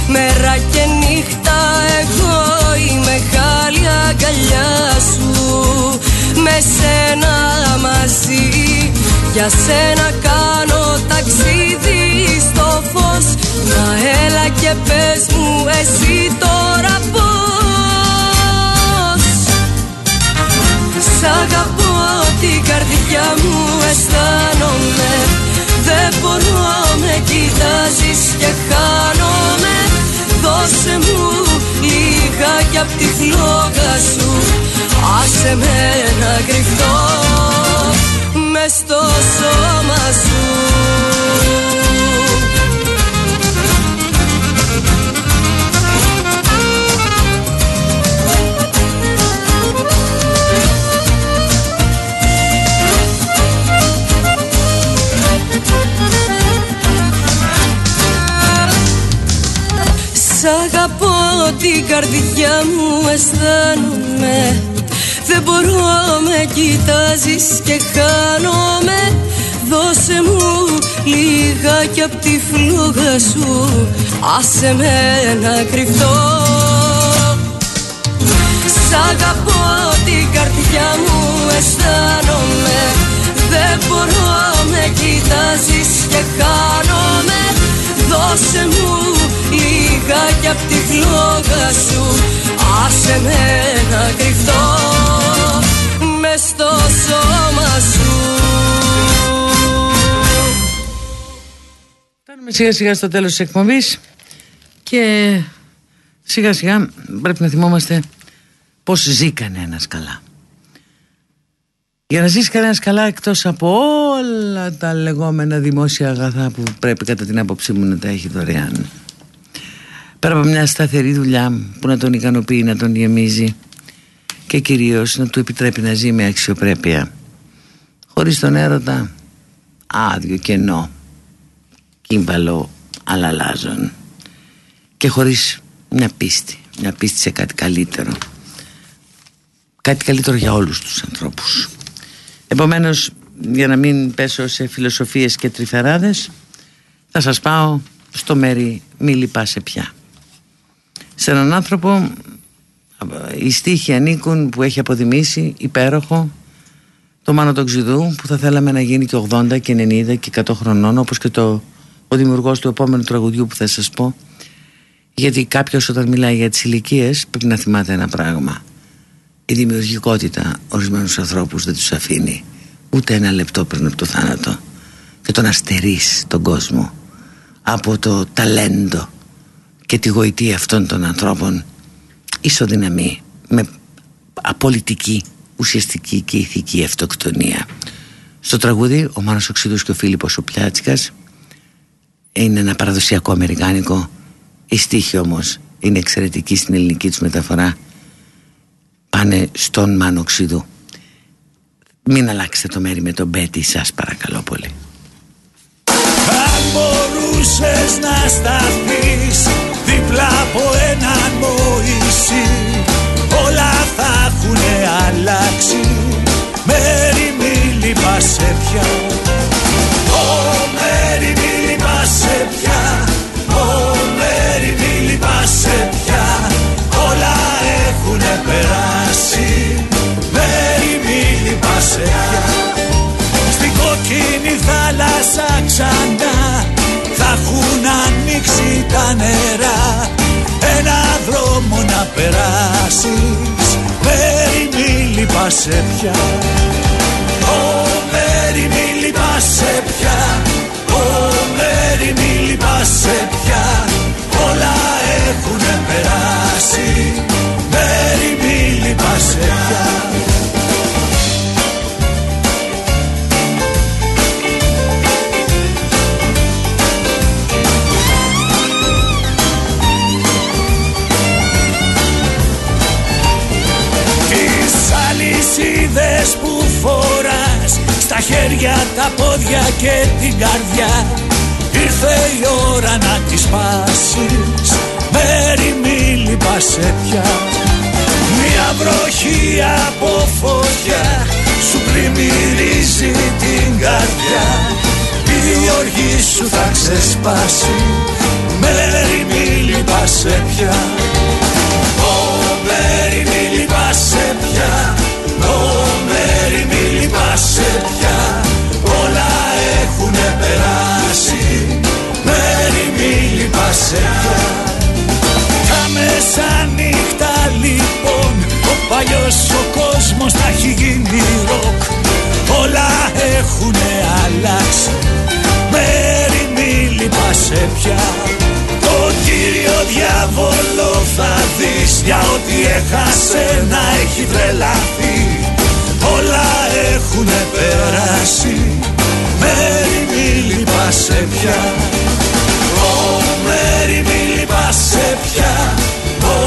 Μέρα και νύχτα εγώ η μεγάλη αγκαλιά σου. Με σένα μαζί Για σένα κάνω ταξίδι στο φως. Να έλα και πες μου εσύ τώρα Σ' αγαπώ την καρδιά μου αισθάνομαι. Δεν μπορώ με κοιτάζεις και χάνομαι. Δώσε μου λίγα κι απ' τη φλόγα σου. Άσε με να κρυφτώ μες στο σώμα σου την καρδιά μου αισθάνομαι. Δεν μπορώ με κοιτάζεις και χάνομαι. Δώσε μου λίγα απ' τη φλόγα σου. Άσε με να κρυφτώ. Σ' αγαπώ την καρδιά μου αισθάνομαι. Δεν μπορώ με κοιτάζεις και χάνομαι. Δώσε μου λίγα απ' τη φλόγα σου Άσε με να κρυφτώ μες στο σώμα σου
Φτάνουμε σιγά σιγά στο τέλος της εκπομπής και σιγά σιγά πρέπει να θυμόμαστε πώς ζει κανένας καλά. Για να ζήσει κανένας καλά εκτός από όλα τα λεγόμενα δημόσια αγαθά που πρέπει κατά την άποψή μου να τα έχει δωρεάν. Πέρα από μια σταθερή δουλειά που να τον ικανοποιεί, να τον γεμίζει και κυρίως να του επιτρέπει να ζει με αξιοπρέπεια. Χωρίς τον έρωτα, άδειο κενό κύμπαλο αλλάζων και χωρίς μια πίστη μια πίστη σε κάτι καλύτερο κάτι καλύτερο για όλους τους ανθρώπους επομένως για να μην πέσω σε φιλοσοφίες και τρυφεράδες θα σας πάω στο μέρη μη λυπάσαι πια σε έναν άνθρωπο οι στίχοι ανήκουν που έχει αποδημήσει υπέροχο. Το Μάνο τον Ξηδού που θα θέλαμε να γίνει και 80 και 90 και 100 χρονών όπως και το ο δημιουργός του επόμενου τραγουδιού που θα σας πω. Γιατί κάποιος όταν μιλάει για τις ηλικίες πρέπει να θυμάται ένα πράγμα. Η δημιουργικότητα ορισμένους ανθρώπους δεν τους αφήνει ούτε ένα λεπτό πριν από το θάνατο. Και τον αστερείς τον κόσμο από το ταλέντο και τη γοητεία αυτών των ανθρώπων ισοδυναμή με απολυτική, ουσιαστική και ηθική αυτοκτονία. Στο τραγούδι ο Μάνος Οξύδους και ο Φίλιππος ο Πλιάτσικας. Είναι ένα παραδοσιακό αμερικάνικο. Η στίχη όμως είναι εξαιρετική στην ελληνική τους μεταφορά. Πάνε στον Μάνο Ξηδού μην αλλάξετε το μέρη με τον Μπέτι σας παρακαλώ πολύ.
Αν μπορούσες να σταθείς δίπλα από έναν Μωυσή. Όλα θα έχουν αλλάξει. Μέρη μη λυπάσαι πια. Ω μέρη μη λυπάσαι πια. Ω μέρη μη λυπάσαι πια. Όλα έχουνε περάσει. Μέρη μη λυπάσαι πια. Στην κόκκινη θάλασσα ξανά Θα έχουν ανοίξει τα νερά. Ένα δρόμο να περάσεις. Μέρη μη λυπάσαι πια. Ω μέρη μη λυπάσαι πια. Ω μέρη μη λυπάσαι πια φοράς Στα χέρια, τα πόδια και την καρδιά. Ήρθε η ώρα να τις σπάσεις Μέρη μη λυπάσαι πια. Μια βροχή από φωτιά Σου πλημμυρίζει την καρδιά. Η οργή σου θα ξεσπάσει. Μέρη μη λυπάσαι πια. Ω μέρη μη λυπάσαι πια. Ω μέρη μη λυπάσαι πια. Όλα έχουνε περάσει. Μέρη μη λυπάσαι πια. Τα μεσάνυχτα λοιπόν Ο παλιός ο κόσμος θα έχει γίνει ροκ. Όλα έχουνε αλλάξει. Μέρη μη λυπάσαι πια. Το κύριο διάβολο θα δεις. Για ό,τι έχασε να έχει τρελαθεί περάσει Μέρη μη λυπάσαι πια. Ω μέρη μη λυπάσαι πια. Ω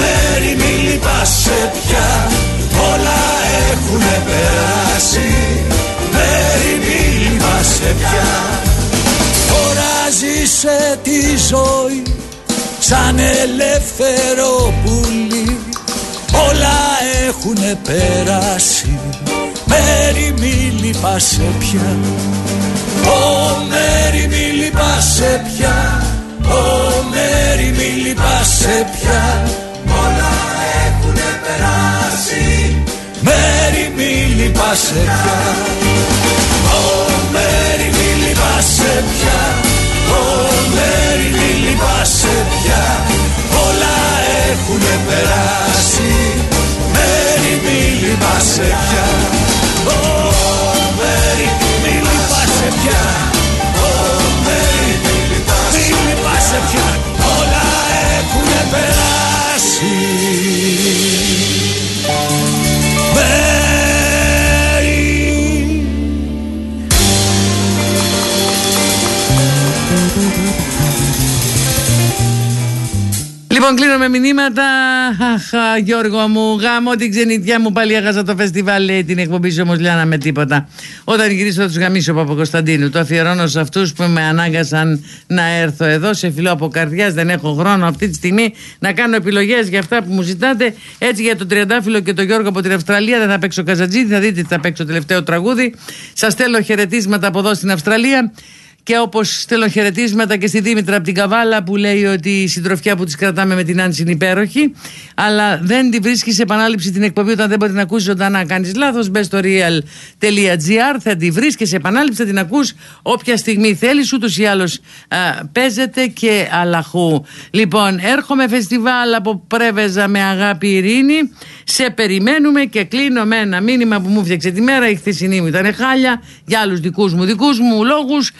μέρη μη λυπάσαι πια. Όλα έχουνε περάσει. Μέρη μη λυπάσαι πια. Τώρα ζήσε τη ζωή σαν ελεύθερο πουλί. Όλα έχουνε περάσει. Μέρη μη λυπάσαι πια. Ω Μέρη μη λυπάσαι πια. Ω Μέρη μη λυπάσαι πια. Όλα έχουνε περάσει. Μέρη μη λυπάσαι πια. Ω Μέρη μη λυπάσαι πια. Ω Μέρη μη λυπάσαι πια. Όλα έχουνε περάσει. Μέρη μη λυπάσαι πια. Ω Μέρη μη λυπάσαι πια Ω Μέρη μη λυπάσαι πια. Όλα έχουνε περάσει.
Λοιπόν, κλείνω με μηνύματα. Αχ, α, Γιώργο μου, γάμω την ξενιτιά μου. Πάλι έχασα το φεστιβάλ, λέει την εκπομπή σου όμως Λιάνα με τίποτα. Όταν γυρίσω θα τους γαμίσω από Κωνσταντίνου. Το αφιερώνω σε αυτούς που με ανάγκασαν να έρθω εδώ. Σε φιλό από καρδιάς, δεν έχω χρόνο αυτή τη στιγμή να κάνω επιλογές για αυτά που μου ζητάτε. Έτσι για τον Τριαντάφυλλο και τον Γιώργο από την Αυστραλία δεν θα παίξω καζατζίδι, θα δείτε τι θα παίξω τελευταίο τραγούδι. Σας στέλνω χαιρετίσματα από εδώ στην Αυστραλία. Και όπως στέλνω χαιρετίσματα και στη Δήμητρα από την Καβάλα που λέει ότι η συντροφιά που της κρατάμε με την Άνση είναι υπέροχη. Αλλά δεν τη βρίσκεις σε επανάληψη την εκπομπή όταν δεν μπορεί να ακούσεις ζωντανά. Κάνεις λάθος. Μπες στο real.gr, θα τη βρει και σε επανάληψη θα την ακούς όποια στιγμή θέλεις. Ούτως ή άλλως παίζεται και αλαχού. Λοιπόν, έρχομαι φεστιβάλ από Πρέβεζα με αγάπη ειρήνη. Σε περιμένουμε και κλείνω με ένα μήνυμα που μου φτιάξε τη μέρα. Η χθεσινή μου ήταν χάλια για άλλους δικούς μου δικούς μου λόγους.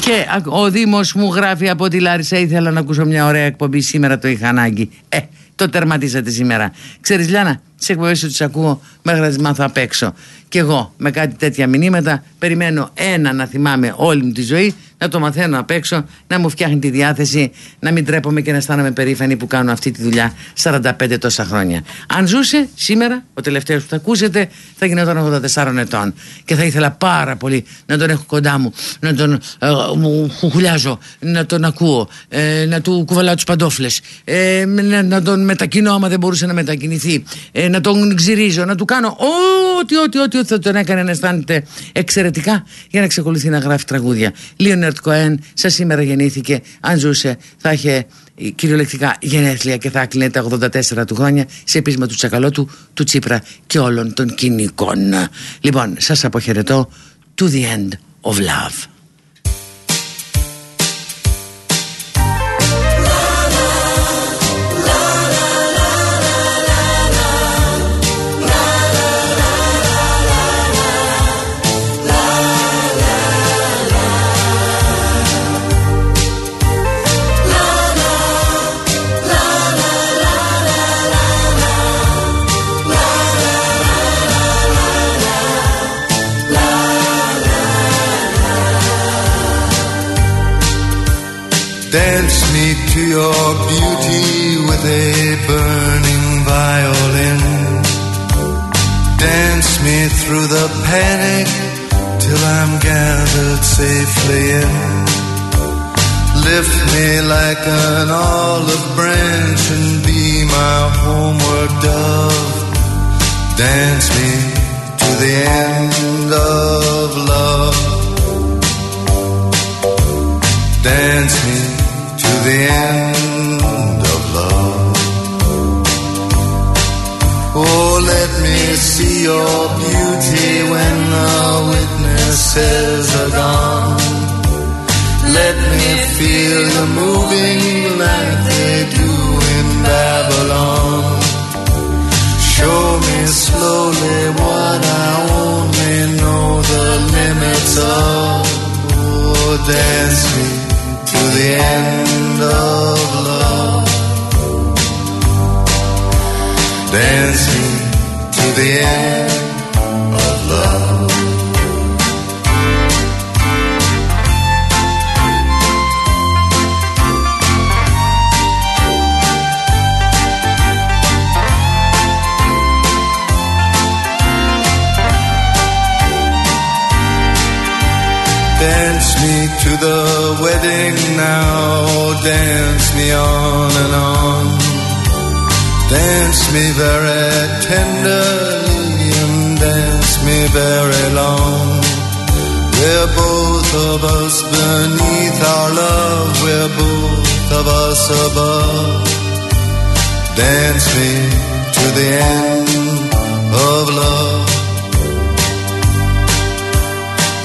Και ο Δήμος μου γράφει από τη Λάρισα: Ήθελα να ακούσω μια ωραία εκπομπή. Σήμερα το είχα ανάγκη. Ε, το τερματίσατε σήμερα. Ξέρεις, Λιάνα, τις εκπομπές σου τις ακούω μέχρι να τις μάθω απ' έξω. Και εγώ με κάτι τέτοια μηνύματα περιμένω ένα να θυμάμαι όλη μου τη ζωή, να το μαθαίνω απ' έξω, να μου φτιάχνει τη διάθεση, να μην τρέπομαι και να αισθάνομαι περήφανη που κάνω αυτή τη δουλειά 45 τόσα χρόνια. Αν ζούσε σήμερα, ο τελευταίος που θα ακούσετε, θα γινόταν 84 ετών. Και θα ήθελα πάρα πολύ να τον έχω κοντά μου, να τον ε, μου χουλιάζω, να τον ακούω, ε, να του κουβαλάω τους παντόφλες, ε, να, να τον μετακινώ άμα δεν μπορούσε να μετακινηθεί, ε, να τον ξυρίζω, να του κάνω ό,τι, ό,τι, ό,τι, ό,τι θα τον έκανε να αισθάνεται εξαιρετικά για να εξακολουθεί να γράφει τραγούδια. Λίονερτ Κοέν, σα σήμερα γεννήθηκε. Αν ζούσε, θα είχε ε, κυριολεκτικά γενέθλια και θα έκλεινε τα 84 του χρόνια σε επίσημα του Τσακαλώτου, του Τσίπρα και όλων των κοινικών. Λοιπόν, σας αποχαιρετώ. To the end of love.
Your beauty with a burning violin. Dance me through the panic till I'm gathered safely in. Lift me like an olive branch and be my homeward dove. Dance me to the end of love. Dance me the end of love. Oh, let me see your beauty when the witnesses are gone. Let me feel you moving like they do in Babylon. Show me slowly what I only know the limits of. Oh, dance me the end of love. Dance me to the end Dance me to the wedding now, dance me on and on. Dance me very tenderly and dance me very long. We're both of us beneath our love, we're both of us above. Dance me to the end of love.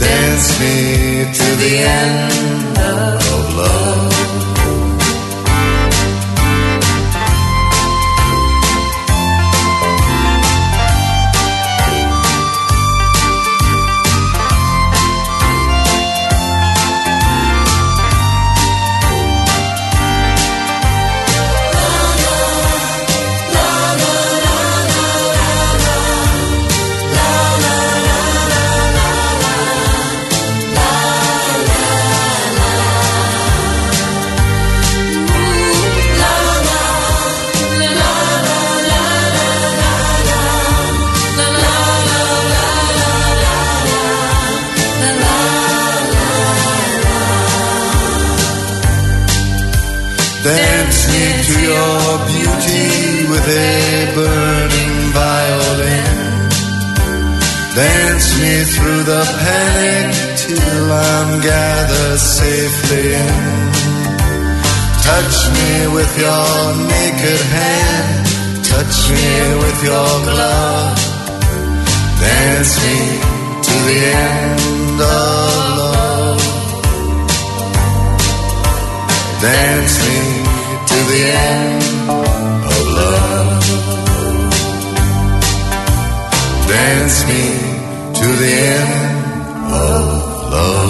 Dance me to the end of love. Dance me through the panic till I'm gathered safely in. Touch me with your naked hand, touch me with your glove. Dance me to the end of love. Dance me to the end dance me to the end of love.